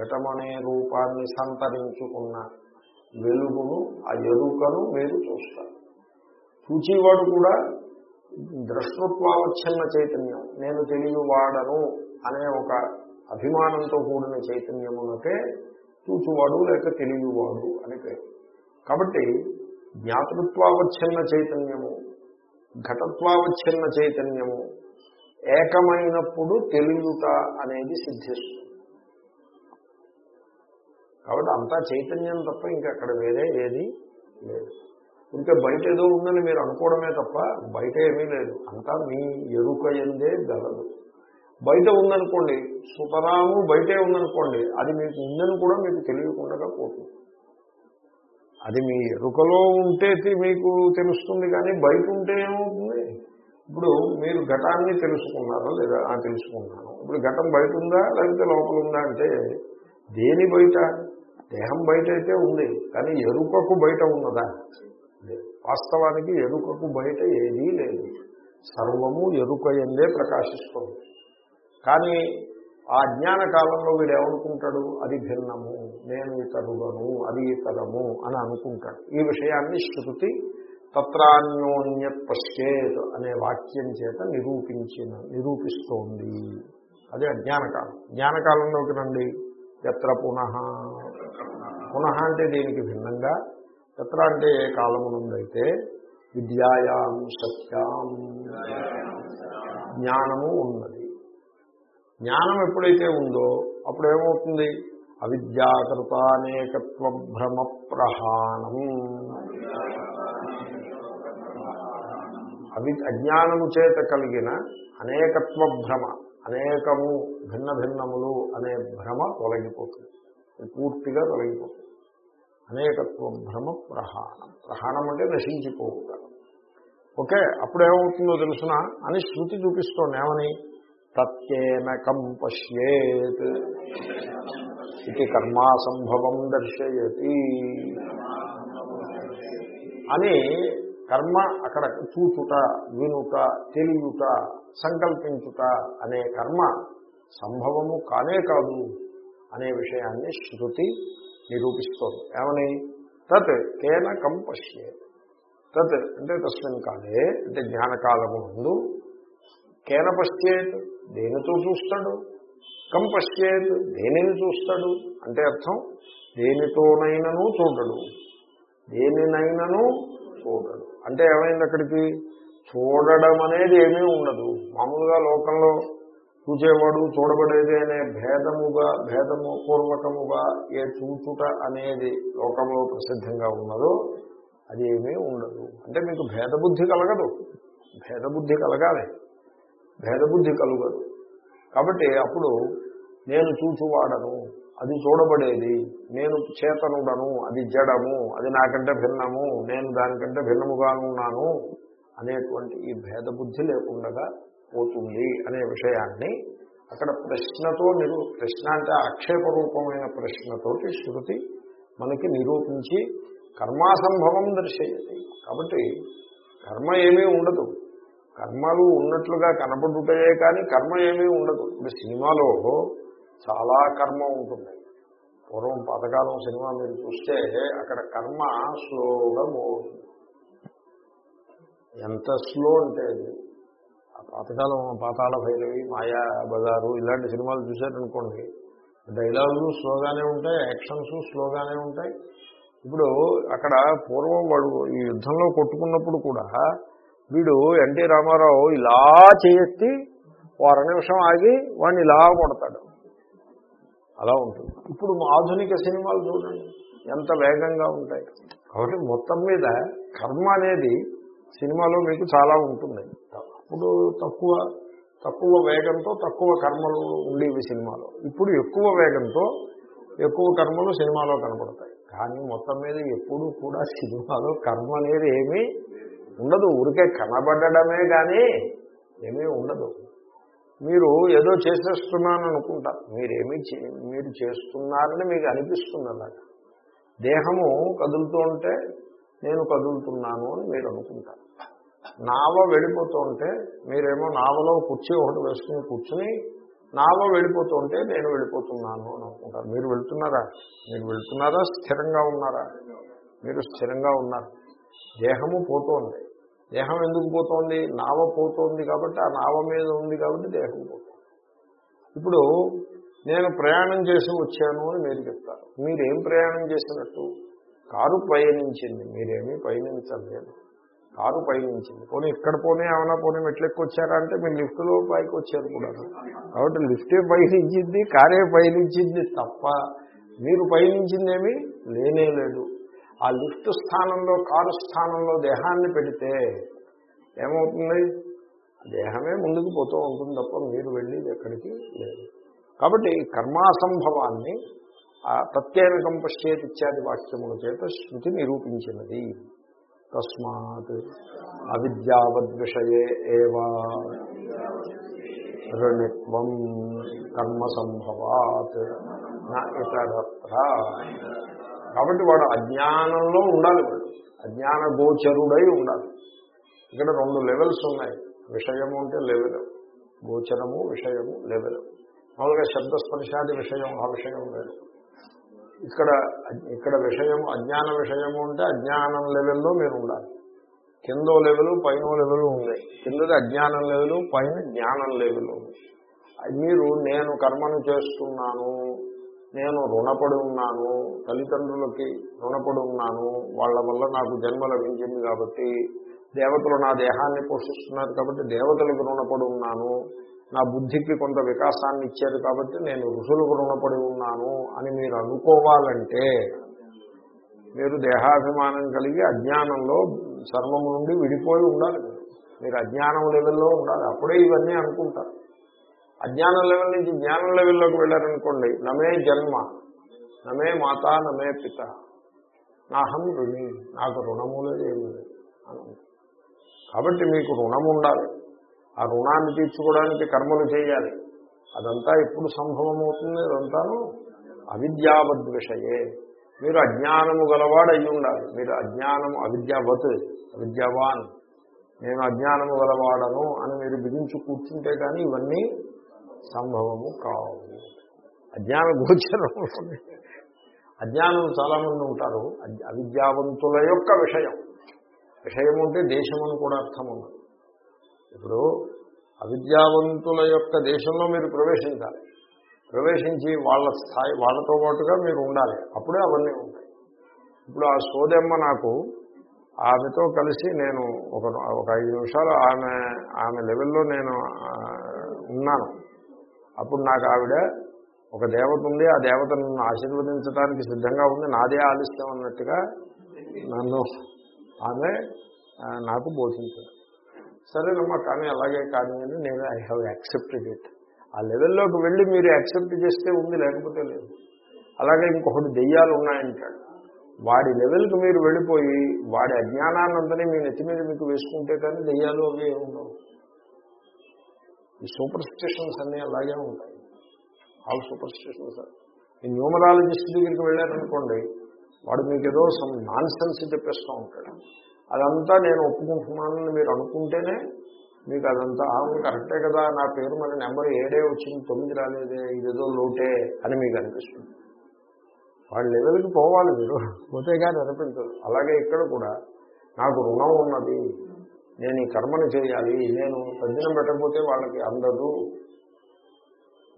ఘటమనే రూపాన్ని సంతరించుకున్న వెలుగును ఆ ఎరుకను మీరు చూస్తారు. చూచేవాడు కూడా ద్రష్టృత్వావచ్ఛిన్న చైతన్యం నేను తెలియవాడను అనే ఒక అభిమానంతో కూడిన చైతన్యమునకే చూచువాడు లేక తెలియవాడు అని పేరు. కాబట్టి జ్ఞాతృత్వావచ్ఛిన్న చైతన్యము ఘటత్వావచ్ఛిన్న చైతన్యము ఏకమైనప్పుడు తెలియట అనేది సిద్ధిస్తుంది. కాబట్టి అంతా చైతన్యం తప్ప ఇంకా అక్కడ వేరే ఏది లేదు. ఇంకా బయట ఏదో ఉందని మీరు అనుకోవడమే తప్ప బయట ఏమీ లేదు. అంతా మీ ఎరుక ఎందే గలదు. బయట ఉందనుకోండి సుతరాము బయటే ఉందనుకోండి అది మీకు ఉందని కూడా మీకు తెలియకుండా పోతుంది. అది మీ ఎరుకలో ఉంటే మీకు తెలుస్తుంది కానీ బయట ఉంటే ఏమవుతుంది? ఇప్పుడు మీరు ఘటాన్ని తెలుసుకున్నారా లేదా తెలుసుకున్నాను. ఇప్పుడు ఘటం బయట ఉందా లేకపోతే లోపల ఉందా అంటే దేని బయట? దేహం బయట అయితే ఉంది కానీ ఎరుకకు బయట ఉన్నదా? వాస్తవానికి ఎరుకకు బయట ఏదీ లేదు. సర్వము ఎరుక ఎందే ప్రకాశిస్తుంది. కానీ ఆ జ్ఞాన కాలంలో వీడు ఏమనుకుంటాడు అది భిన్నము. నేను ఇతరులను అది ఇతరము అని అనుకుంటాడు. ఈ విషయాన్ని శృతి తత్రాన్యోన్య పశ్చేత్ అనే వాక్యం చేత నిరూపించిన నిరూపిస్తోంది. అదే అజ్ఞానకాలం జ్ఞానకాలంలోకి రండి. ఎత్ర పునః పునః అంటే దీనికి భిన్నంగా ఎత్ర అంటే ఏ కాలమునందైతే విద్యాయాం సత్యాం జ్ఞానము ఉన్నది. జ్ఞానం ఎప్పుడైతే ఉందో అప్పుడు ఏమవుతుంది అవిద్యాకృత అనేకత్వ భ్రమ ప్రహాణం అవి అజ్ఞానము చేత కలిగిన అనేకత్వ భ్రమ అనేకము భిన్న భిన్నములు అనే భ్రమ తొలగిపోతుంది. పూర్తిగా తొలగిపోతుంది. అనేకత్వం భ్రమ ప్రహాణం ప్రహాణం అంటే నశించిపోవుట. ఓకే అప్పుడేమవుతుందో తెలుసిన? అని శృతి చూపిస్తోంది. ఏమని? ప్రత్యేనకం పశ్యేత్ ఇది కర్మాసంభవం దర్శయతి. అని కర్మ అక్కడ చూచుట వినుట తెలియుట సంకల్పించుట అనే కర్మ సంభవము కానే కాదు అనే విషయాన్ని శృతి నిరూపిస్తోంది ఏమని? తత్ కేన కంపశ్యే తత్ అంటే తస్మిన్ కాలే అంటే జ్ఞానకాలము ముందు. కేన పశ్చేత్ దేనితో చూస్తాడు? కంపశ్చేత్ దేనిని చూస్తాడు? అంటే అర్థం దేనితోనైనను చూడడు. దేనినైనను చూడడు. అంటే ఏమైంది అక్కడికి? చూడడం అనేది ఏమీ ఉండదు. మామూలుగా లోకంలో చూచేవాడు చూడబడేది అనే భేదముగా భేదము పూర్వకముగా ఏ చూచుట అనేది లోకంలో ప్రసిద్ధంగా ఉన్నదో అది ఏమీ ఉండదు. అంటే మీకు భేదబుద్ధి కలగదు. భేదబుద్ధి కలగాలి. భేదబుద్ధి కలగదు. కాబట్టి అప్పుడు నేను చూచువాడను అది చూడబడేది నేను చేతనుడను అది జడము అది నాకంటే భిన్నము నేను దానికంటే భిన్నముగా ఉన్నాను అనేటువంటి ఈ భేదబుద్ధి లేకుండా పోతుంది అనే విషయాన్ని అక్కడ ప్రశ్నతో నిరూ ప్రశ్న అంటే ఆక్షేప రూపమైన ప్రశ్నతోటి శృతి మనకి నిరూపించి కర్మాసంభవం దర్శయతి. కాబట్టి కర్మ ఏమీ ఉండదు. కర్మలు ఉన్నట్లుగా కనపడుతాయే కానీ కర్మ ఏమీ ఉండదు. ఇప్పుడు సినిమాలో చాలా కర్మ ఉంటుంది. పూర్వం పాతకాలం సినిమా మీరు చూస్తే అక్కడ కర్మ స్లోగా మోగుతుంది. ఎంత స్లో అంటే అది? పాతకాలం పాతాళ భైరవి మాయా బజారు ఇలాంటి సినిమాలు చూశారనుకోండి డైలాగులు స్లోగానే ఉంటాయి యాక్షన్స్ స్లోగానే ఉంటాయి. ఇప్పుడు అక్కడ పూర్వం వాడు ఈ యుద్ధంలో కొట్టుకున్నప్పుడు కూడా వీడు ఎన్టీ రామారావు ఇలా చేయెత్తి ఓ నిమిషం ఆగి వాడిని ఇలా కొడతాడు. అలా ఉంటుంది. ఇప్పుడు ఆధునిక సినిమాలు చూడండి ఎంత వేగంగా ఉంటాయి. కాబట్టి మొత్తం మీద కర్మ అనేది సినిమాలో మీకు చాలా ఉంటుంది. అప్పుడు తక్కువ తక్కువ వేగంతో తక్కువ కర్మలు ఉండేవి సినిమాలో. ఇప్పుడు ఎక్కువ వేగంతో ఎక్కువ కర్మలు సినిమాలో కనపడతాయి. కానీ మొత్తం మీద ఎప్పుడు కూడా సినిమాలో కర్మ అనేది ఏమీ ఉండదు. ఊరికే కనబడడమే కానీ ఏమీ ఉండదు. మీరు ఏదో చేసేస్తున్నాను అనుకుంటారు మీరేమీ చే- మీరు చేస్తున్నారని మీకు అనిపిస్తుంది అలాగా. దేహము కదులుతూ ఉంటే నేను కదులుతున్నాను అని మీరు అనుకుంటారు. నావ వెళ్ళిపోతూ ఉంటే మీరేమో నావలో కుర్చీ ఒకటి వేసుకుని కూర్చుని నావ వెళ్ళిపోతుంటే నేను వెళ్ళిపోతున్నాను అని అనుకుంటారు. మీరు వెళ్తున్నారా? మీరు వెళ్తున్నారా? స్థిరంగా ఉన్నారా? మీరు స్థిరంగా ఉన్నారు. దేహము పోతోంది. దేహం ఎందుకు పోతోంది? నావ పోతోంది కాబట్టి ఆ నావ మీద ఉంది కాబట్టి దేహం పోతుంది. ఇప్పుడు నేను ప్రయాణం చేసి వచ్చాను అని మీరు చెప్తారు. మీరేం ప్రయాణం చేసినట్టు? కారు పయనించింది మీరేమీ పయనించలేదు. కారు పయనించింది. పోనీ ఇక్కడ పోనీ ఏమైనా పోనీ మెట్లెక్కి వచ్చారా అంటే మీరు లిఫ్ట్లో పైకి వచ్చారు కూడా. కాబట్టి లిఫ్టే పయనించింది కారే పయనించింది తప్ప మీరు పయనించిందేమీ లేనే లేదు. ఆ లిఫ్ట్ స్థానంలో కారు స్థానంలో దేహాన్ని పెడితే ఏమవుతుంది? దేహమే ముందుకు పోతూ ఉంటుంది తప్ప మీరు వెళ్ళి ఎక్కడికి లేదు. కాబట్టి కర్మాసంభవాన్ని ఆ ప్రత్యేకం పశ్చేతిత్యాది వాక్యముల చేత శృతి నిరూపించినది. తస్మాత్ అవిద్యావద్విషయే ఏవా ఋణిత్వం కర్మ సంభవాత్ నా ఇతరత్ర. కాబట్టి వాడు అజ్ఞానంలో ఉండాలి వాడు. అజ్ఞాన గోచరుడై ఉండాలి. ఇక్కడ రెండు లెవెల్స్ ఉన్నాయి. విషయము అంటే లెవెల్ గోచరము విషయము లెవెల్ మామూలుగా శబ్దస్పర్శాది విషయం ఆ విషయం లేదు. ఇక్కడ ఇక్కడ విషయం అజ్ఞాన విషయము అంటే అజ్ఞానం లెవెల్లో మీరు ఉండాలి. కిందో లెవెల్ పైన లెవెల్ ఉంది కిందది అజ్ఞానం లెవెల్ పైన జ్ఞానం లెవెల్ ఉంది మీరు నేను కర్మను చేస్తున్నాను నేను రుణపడి ఉన్నాను తల్లిదండ్రులకి రుణపడి ఉన్నాను వాళ్ళ వల్ల నాకు జన్మ లభించింది కాబట్టి దేవతలు నా దేహాన్ని పోషిస్తున్నారు కాబట్టి దేవతలకు రుణపడి ఉన్నాను నా బుద్ధికి కొంత వికాసాన్ని ఇచ్చారు కాబట్టి నేను ఋషులకు రుణపడి ఉన్నాను అని మీరు అనుకోవాలంటే మీరు దేహాభిమానం కలిగి అజ్ఞానంలో సర్వము నుండి విడిపోయి ఉండాలి. మీరు. అజ్ఞానం లెవెల్లో ఉండాలి. అప్పుడే ఇవన్నీ అనుకుంటారు. అజ్ఞానం లెవెల్ నుంచి జ్ఞానం లెవెల్లోకి వెళ్ళారనుకోండి నమే జన్మ నమే మాత నమే పిత నాహం రుణి నాకు రుణము లేదు ఏమి లేదు కాబట్టి మీకు రుణం ఉండాలి. ఆ రుణాన్ని తీర్చుకోవడానికి కర్మలు చేయాలి. అదంతా ఎప్పుడు సంభవం అవుతుంది అదంతాను అవిద్యావద్విషయే. మీరు అజ్ఞానము గలవాడు అయి ఉండాలి. మీరు అజ్ఞానము అవిద్యావత్ అవిద్యావాన్. నేను అజ్ఞానము గలవాడను అని మీరు బిగించి కూర్చుంటే కానీ ఇవన్నీ సంభవము కావు. అజ్ఞాన గోచరం అజ్ఞానం చాలామంది ఉంటారు. అవిద్యావంతుల యొక్క విషయం. విషయం అంటే దేశం అని కూడా అర్థం ఉన్నది. ఇప్పుడు అవిద్యావంతుల యొక్క దేశంలో మీరు ప్రవేశించాలి. ప్రవేశించి వాళ్ళ స్థాయి వాళ్ళతో పాటుగా మీరు ఉండాలి. అప్పుడే అవన్నీ ఉంటాయి. ఇప్పుడు ఆ సోదెమ్మ నాకు ఆమెతో కలిసి నేను ఒక ఒక ఐదు నిమిషాలు ఆమె ఆమె లెవెల్లో నేను ఉన్నాను. అప్పుడు నాకు ఆవిడ ఒక దేవత ఉంది. ఆ దేవత నన్ను ఆశీర్వదించడానికి సిద్ధంగా ఉంది. నాదే ఆలస్యం అన్నట్టుగా నన్ను ఆమె నాకు బోధించారు. సరేనమ్మా కానీ అలాగే కానీ అని నేను ఐ హ్యావ్ యాక్సెప్టెడ్ ఇట్ ఆ లెవెల్లోకి వెళ్ళి మీరు యాక్సెప్ట్ చేస్తే ఉంది లేకపోతే లేదు. అలాగే ఇంకొకటి దెయ్యాలు ఉన్నాయంటాడు. వాడి లెవెల్కి మీరు వెళ్ళిపోయి వాడి అజ్ఞానాన్నంతని మీ నెత్తి మీద మీకు వేసుకుంటే కానీ దెయ్యాలు అవి ఉండవు. ఈ సూపర్ స్టిషన్స్ అన్నీ అలాగే ఉంటాయి. ఆల్ సూపర్ స్టిషన్స్ ఈ న్యూమరాలజిస్ట్ దగ్గరికి వెళ్ళారనుకోండి వాడు మీకు ఏదో సమ్ నాన్ సెన్స్ చెప్పేస్తూ ఉంటాడు. అదంతా నేను ఒప్పుకుంటున్నానని మీరు అనుకుంటేనే మీకు అదంతా అవును కరెక్టే కదా నా పేరు మరి నెంబర్ ఏడే వచ్చింది తొమ్మిది రాలేదే ఇదేదో లోటే అని మీకు అనిపిస్తుంది. వాళ్ళ లెవెల్కి పోవాలి మీరు. పోతే కానీ అనిపించదు. అలాగే ఇక్కడ కూడా నాకు రుణం ఉన్నది నేను ఈ కర్మను చేయాలి నేను తద్దినం పెట్టకపోతే వాళ్ళకి అందదు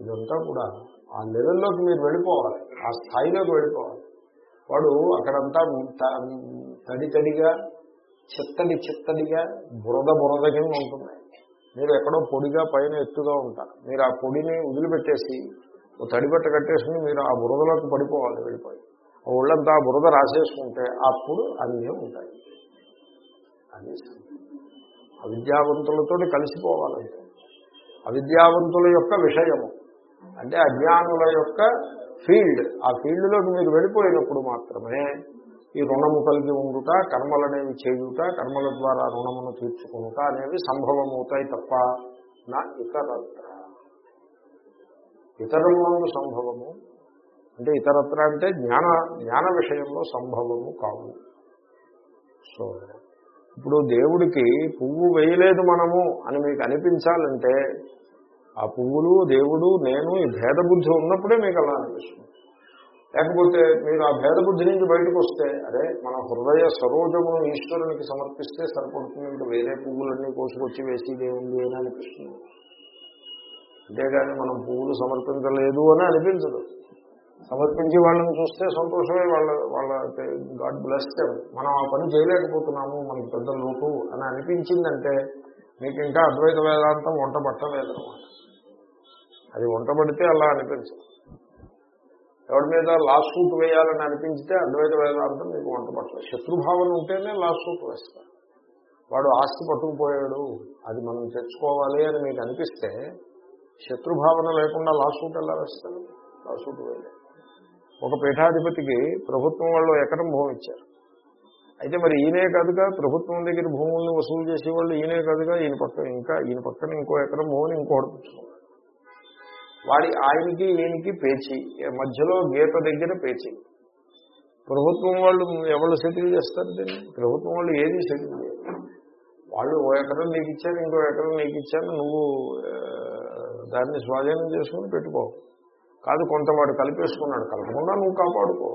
ఇదంతా కూడా ఆ లెవెల్లోకి మీరు వెళ్ళిపోవాలి ఆ స్థాయిలోకి వెళ్ళిపోవాలి. వాడు అక్కడంతా తడి తడిగా చిత్తడి చిత్తడిగా బురద బురద కింద ఉంటుంది. మీరు ఎక్కడో పొడిగా పైన ఎత్తుగా ఉంటారు. మీరు ఆ పొడిని వదిలిపెట్టేసి ఓ తడిబట్ట కట్టేసుకుని మీరు ఆ బురదలోకి పడిపోవాలి వెళ్ళిపోయి. ఆ ఒళ్ళంతా ఆ బురద రాసేసుకుంటే అప్పుడు అన్నీ ఉంటాయి. అది అవిద్యావంతులతో కలిసిపోవాలంటే. అవిద్యావంతుల యొక్క విషయము. అంటే అజ్ఞానుల యొక్క ఫీల్డ్. ఆ ఫీల్డ్లోకి మీరు వెళ్ళిపోయినప్పుడు మాత్రమే ఈ రుణము కలిగి ఉండుట కర్మలనేవి చేయుట కర్మల ద్వారా రుణమును తీర్చుకునుట అనేవి సంభవమవుతాయి తప్ప నా ఇతరత్ర. ఇతరములందు సంభవము అంటే ఇతరత్ర అంటే జ్ఞాన జ్ఞాన విషయంలో సంభవము కావు సో ఇప్పుడు దేవుడికి పువ్వు వేయలేదు మనము అని మీకు అనిపించాలంటే ఆ పువ్వులు దేవుడు నేను ఈ భేదబుద్ధి ఉన్నప్పుడే మీకు అలా అనిపిస్తుంది. లేకపోతే మీరు ఆ భేదబుద్ధి నుంచి బయటకు వస్తే అరే మన హృదయ సరోజమును ఈశ్వరునికి సమర్పిస్తే సరిపడుతుంది. ఇంకా వేరే పువ్వులన్నీ కోసుకొచ్చి వేసేదే ఉంది అని అనిపిస్తుంది. అంతేగాని మనం పువ్వులు సమర్పించలేదు అని అనిపించదు. సమర్పించి వాళ్ళని చూస్తే సంతోషమే వాళ్ళ వాళ్ళ గాడ్ బ్లెస్ మనం ఆ పని చేయలేకపోతున్నాము మనకి పెద్ద లోటు అని అనిపించిందంటే మీకు ఇంకా అద్వైత వేదాంతం వంట పట్టలేదు అది వంట పడితే అలా అనిపించదు. ఎవరి మీద లాస్ట్ సూట్ వేయాలని అనిపించితే అద్వైత వేదాంతం మీకు వంట పట్టలేదు శత్రుభావన ఉంటేనే లాస్ట్ సూట్ వేస్తారు వాడు ఆస్తి పట్టుకుపోయాడు అది మనం తెచ్చుకోవాలి అని మీకు అనిపిస్తే శత్రుభావన లేకుండా లాస్ట్ సూట్ ఎలా వేస్తారు? లాస్ట్ సూట్ వేయలేదు ఒక పీఠాధిపతికి ప్రభుత్వం వాళ్ళు ఎకరం భూమి ఇచ్చారు. అయితే మరి ఈయనే కాదుగా ప్రభుత్వం దగ్గర భూములను వసూలు చేసేవాళ్ళు ఈయనే కాదుగా ఈయన పక్కన ఇంకా ఈయన పక్కన ఇంకో ఎకరం భూమిని ఇంకోటి పుచ్చుకున్నాడు వాడి ఆయనకి ఈయనకి పేచి. మధ్యలో గీత దగ్గర పేచి. ప్రభుత్వం వాళ్ళు ఎవరు సెటిల్ చేస్తారు దీన్ని? ప్రభుత్వం వాళ్ళు ఏది సెటిల్ చేయరు. వాళ్ళు ఓ ఎకరం నీకు ఇచ్చారు ఇంకో ఎకరం నీకు ఇచ్చాను నువ్వు దాన్ని స్వాధీనం చేసుకుని పెట్టుకో. కాదు కొంత వాడు కలిపేసుకున్నాడు. కలపకుండా నువ్వు కాపాడుకో.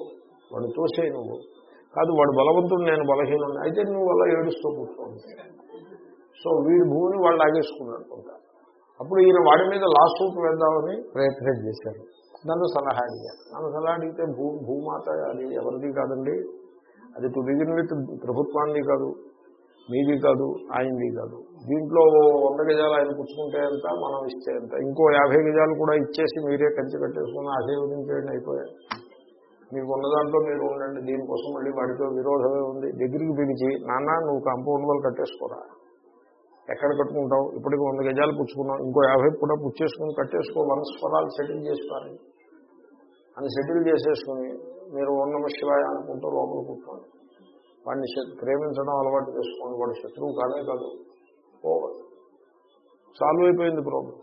వాడు చూసే నువ్వు. కాదు వాడు బలవంతుడు నేను బలహీనుడు అయితే నువ్వు అలా ఏడుస్తూ కూర్చోండి సో వీడి భూమిని వాళ్ళు లాగేసుకున్నాడు కొంత. అప్పుడు ఈయన వాడి మీద లాస్ట్ సూట్ వేద్దామని ప్రయత్నం చేశారు. నన్ను సలహా అడిగారు. నన్ను సలహా అడిగితే భూ భూమాత అది ఎవరిది కాదండి? అది టు బిగిన్ విత్ ప్రభుత్వాన్ని కాదు మీది కాదు ఆయనది కాదు. దీంట్లో వంద గజాలు ఆయన పుచ్చుకుంటే ఎంత మనం ఇస్తే ఎంత? ఇంకో యాభై గజాలు కూడా ఇచ్చేసి మీరే కంచి కట్టేసుకుని ఆశీర్వదించేయండి అయిపోయాయి మీకు ఉన్న దాంట్లో మీరు ఉండండి దీనికోసం మళ్ళీ వాడితో విరోధమే ఉంది. దగ్గరికి పిలిచి నాన్న నువ్వు కాంపౌండ్ వాళ్ళు కట్టేసుకోరా? ఎక్కడ కట్టుకుంటావు? ఇప్పటికి వంద గజాలు పుచ్చుకున్నావు. ఇంకో యాభై కూడా పుచ్చేసుకుని కట్టేసుకో. వనస్పరాలు సెటిల్ చేసుకోవాలి. అని సెటిల్ చేసేసుకుని మీరు ఉన్న శివాయ అనుకుంటూ లోపల కూర్చోండి. వాడిని ప్రేమించడం అలవాటు చేసుకోండి. వాడు శత్రువు కానే కాదు. ఓవర్. సాల్వ్ అయిపోయింది ప్రాబ్లం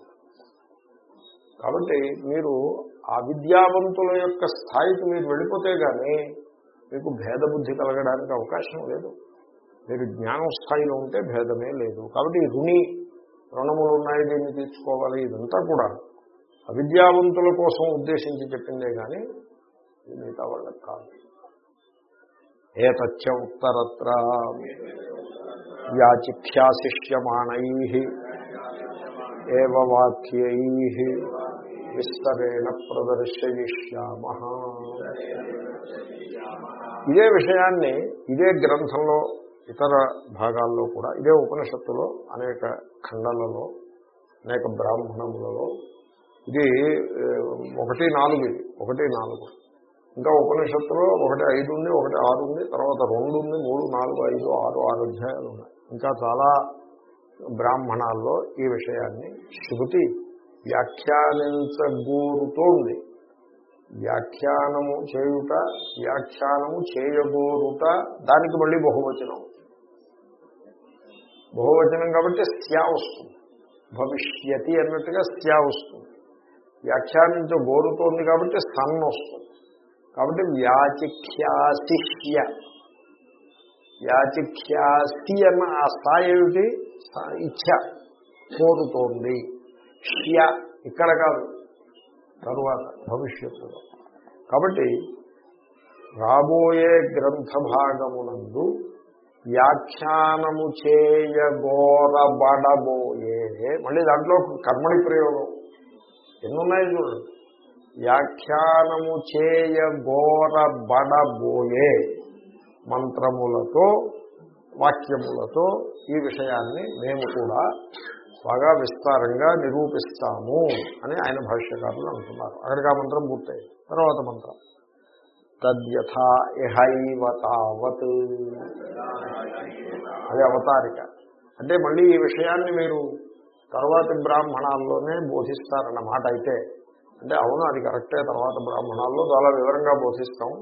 కాబట్టి మీరు ఆ విద్యావంతుల యొక్క స్థాయికి మీరు వెళ్ళిపోతే కానీ మీకు భేద బుద్ధి కలగడానికి అవకాశం లేదు. మీరు జ్ఞానం స్థాయిలో ఉంటే భేదమే లేదు. కాబట్టి రుణి రుణములు ఉన్నాయి దీన్ని తీర్చుకోవాలి ఇదంతా కూడా అవిద్యావంతుల కోసం ఉద్దేశించి చెప్పిందే కానీ ఇది మిగతా వాళ్ళకి కాదు. ఏతచ్చ ఉత్తరత్ర వ్యాచిఖ్యాశిష్యమాణై ఏవ వాక్యై విస్తరేణ ప్రదర్శయిష్యామ ఇదే విషయాన్ని ఇదే గ్రంథంలో ఇతర భాగాల్లో కూడా ఇదే ఉపనిషత్తులో అనేక ఖండాలలో అనేక బ్రాహ్మణములలో. ఇది ఒకటి నాలుగు ఇది ఒకటి నాలుగు. ఇంకా ఉపనిషత్తులో ఒకటి ఐదు ఉంది ఒకటి ఆరు ఉంది తర్వాత రెండు ఉంది మూడు నాలుగు ఐదు ఆరు ఆరు అధ్యాయాలు ఉన్నాయి. ఇంకా చాలా బ్రాహ్మణాల్లో ఈ విషయాన్ని శృతి వ్యాఖ్యానించగోరుతోంది. వ్యాఖ్యానము చేయుట వ్యాఖ్యానము చేయగోరుట దానికి మళ్ళీ బహువచనం. బహువచనం కాబట్టి స్యా వస్తుంది భవిష్యతి అన్నట్టుగా స్యా వస్తుంది వ్యాఖ్యానించగోరుతోంది కాబట్టి సన్ వస్తుంది. కాబట్టి వ్యాచిఖ్యాసిష్య వ్యాచిఖ్యాసి అన్న ఆ స్థాయి ఏమిటి? ఇచ్ఛ. కోరుతోంది ష్య ఇక్కడ కాదు. తరువాత. భవిష్యత్తులో. కాబట్టి రాబోయే గ్రంథ భాగమునందు వ్యాఖ్యానము చేయగోరబడబోయే మళ్ళీ దాంట్లో కర్మణి ప్రయోగం. ఎన్నున్నాయి చూడండి వ్యాఖ్యానము చేయగోరబడబోయే మంత్రములతో వాక్యములతో ఈ విషయాన్ని మేము కూడా బాగా విస్తారంగా నిరూపిస్తాము అని ఆయన భాష్యకారులు అంటున్నారు. అక్కడికి ఆ మంత్రం పూర్తయి తర్వాత మంత్రం. తద్యథా ఇహైవ తావత్. అది అవతారిక. అంటే మళ్ళీ ఈ విషయాన్ని మీరు తర్వాతి బ్రాహ్మణాల్లోనే బోధిస్తారన్నమాట అయితే. అంటే అవును అది కరెక్టే తర్వాత బ్రాహ్మణాల్లో చాలా వివరంగా బోధిస్తాం.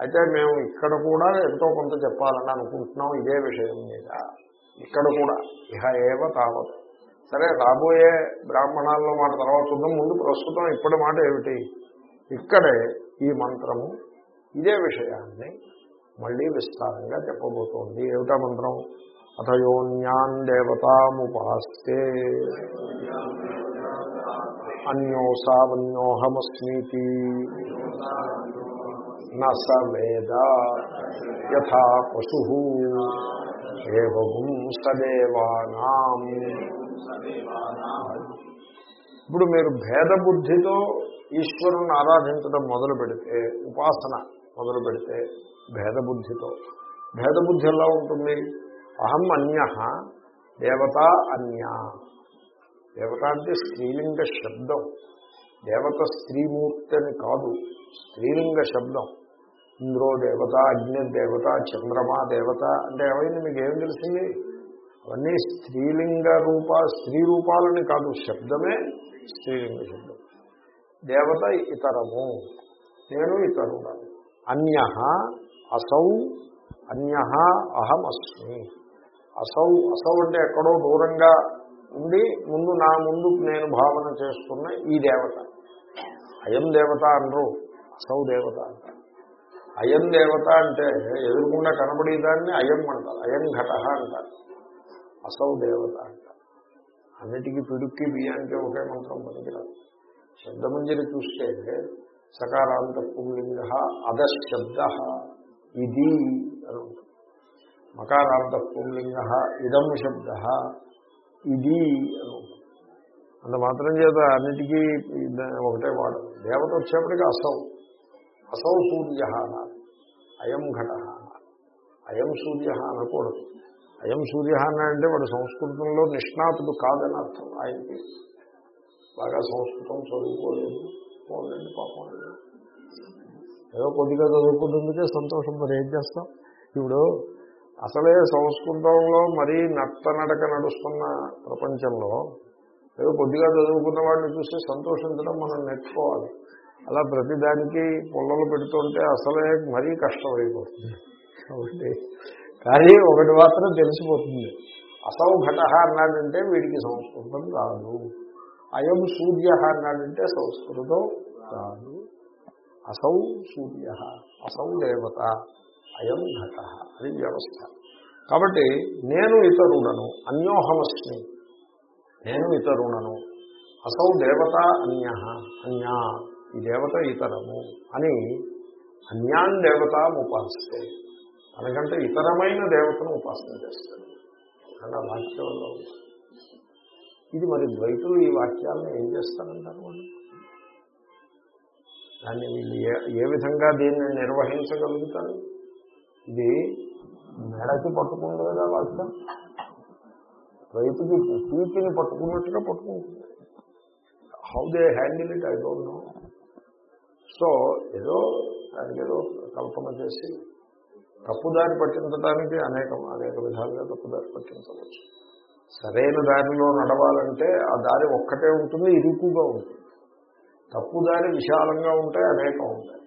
అయితే మేము ఇక్కడ కూడా ఎంతో కొంత చెప్పాలని అనుకుంటున్నాం ఇదే విషయం మీద. ఇక్కడ కూడా ఇహ ఏవ తావత్. సరే రాబోయే బ్రాహ్మణాల్లో మాట తర్వాత చూద్దాం. ముందు ప్రస్తుతం ఇప్పటి మాట ఏమిటి? ఇక్కడే ఈ మంత్రము ఇదే విషయాన్ని మళ్ళీ విస్తారంగా చెప్పబోతోంది. ఏమిటా మంత్రం? అథయోన్యాన్ దేవతాముపాస్తే అన్యోసావన్యోహమస్మీతి నస వేద యథా పశు. ఏవం సదేవానాం ఇప్పుడు మీరు భేద బుద్ధితో ఈశ్వరుని ఆరాధించడం మొదలు పెడితే ఉపాసన మొదలు పెడితే భేదబుద్ధితో. భేదబుద్ధి ఎలా ఉంటుంది? అహం అన్య దేవత అన్య. దేవత అంటే స్త్రీలింగ శబ్దం. దేవత స్త్రీమూర్తి అని కాదు స్త్రీలింగ శబ్దం. ఇంద్రో దేవత అగ్ని దేవత చంద్రమా దేవత అంటే ఏమైంది? మీకు ఏం తెలిసింది? అవన్నీ స్త్రీలింగ రూప స్త్రీ రూపాలని కాదు శబ్దమే స్త్రీలింగ శబ్దం. దేవత ఇతరము నేను ఇతరుడను. అన్య అసౌ అన్య అహం అస్మి. అసౌ అసౌ అంటే ఎక్కడో దూరంగా ఉండి ముందు నా ముందు నేను భావన చేస్తున్న ఈ దేవత. అయం దేవత అనరు అసౌ దేవత అంటారు అయం దేవత అంటే ఎదురుకుండా కనబడేదాన్ని అయం అంటారు అయం ఘట అంటారు. అసౌ దేవత అంటారు అన్నిటికీ పిడుక్కి బియ్యానికి ఒకే మంత్రం పనికిరాదు. శబ్దమంజరి చూస్తే సకారాంత పుంలింగ అధశబ్ద ఇది అని ఉంటుంది. మకారాంత పుంలింగ ఇదం శబ్ద ఇది అని ఉంటుంది. అంత మాత్రం చేత అన్నిటికీ ఒకటే వాడు. దేవత వచ్చేప్పటికీ అసౌ. అసౌ సూర్య అన్నారు అయం ఘట అయం సూర్య అనకూడదు. అయం సూర్య అంటే వాడు సంస్కృతంలో నిష్ణాతుడు కాదని అర్థం. ఆయనకి బాగా సంస్కృతం చదువుకోలేదు. పోలేదు పాపం ఏదో కొద్దిగా చదువుకుంటుందికే సంతోషం మరి ఏం చేస్తాం? ఇప్పుడు అసలే సంస్కృతంలో మరీ నడక నడుస్తున్న ప్రపంచంలో ఏదో కొద్దిగా చదువుకున్న వాడిని చూసి సంతోషించడం మనం నేర్చుకోవాలి. అలా ప్రతిదానికి పొల్లలు పెడుతుంటే అసలే మరీ కష్టమైపోతుంది. కాబట్టి కానీ ఒకటి మాత్రం తెలిసిపోతుంది. అసౌ ఘట అన్నాడంటే వీడికి సంస్కృతం రాదు. అయం సూర్య అన్నాడంటే సంస్కృతం కాదు. అసౌ సూర్య అసౌ దేవత అయం ఘట అది వ్యవస్థ. కాబట్టి నేను ఇతరుడను అన్యోహమస్మి. నేను ఇతరుడను అసౌ దేవత అన్య అన్యా ఈ దేవత ఇతరము అని అన్యాన్ దేవత ఉపాసిస్తే అనకంటే ఇతరమైన దేవతను ఉపాసన చేస్తాడు. అలా వాక్యంలో ఉంది. ఇది మరి ద్వైతులు ఈ వాక్యాలను ఏం చేస్తారంటారు వాళ్ళు? దాన్ని వీళ్ళు ఏ ఏ విధంగా దీన్ని నిర్వహించగలుగుతారు? ఇది మెడకి పట్టుకుంటుంది కదా వాక్యం. రైతుకి పీకిని పట్టుకున్నట్టుగా పట్టుకుంటుంది. How they handle it I don't know so ఏదో దానికి ఏదో కల్పన చేసి తప్పుదారి పట్టించడానికి అనేకం అనేక విధాలుగా తప్పుదారి పట్టించవచ్చు. సరైన దారిలో నడవాలంటే ఆ దారి ఒక్కటే ఉంటుంది ఇరుకుగా ఉంటుంది. తప్పు దారి విశాలంగా ఉంటాయి అనేకం ఉంటాయి.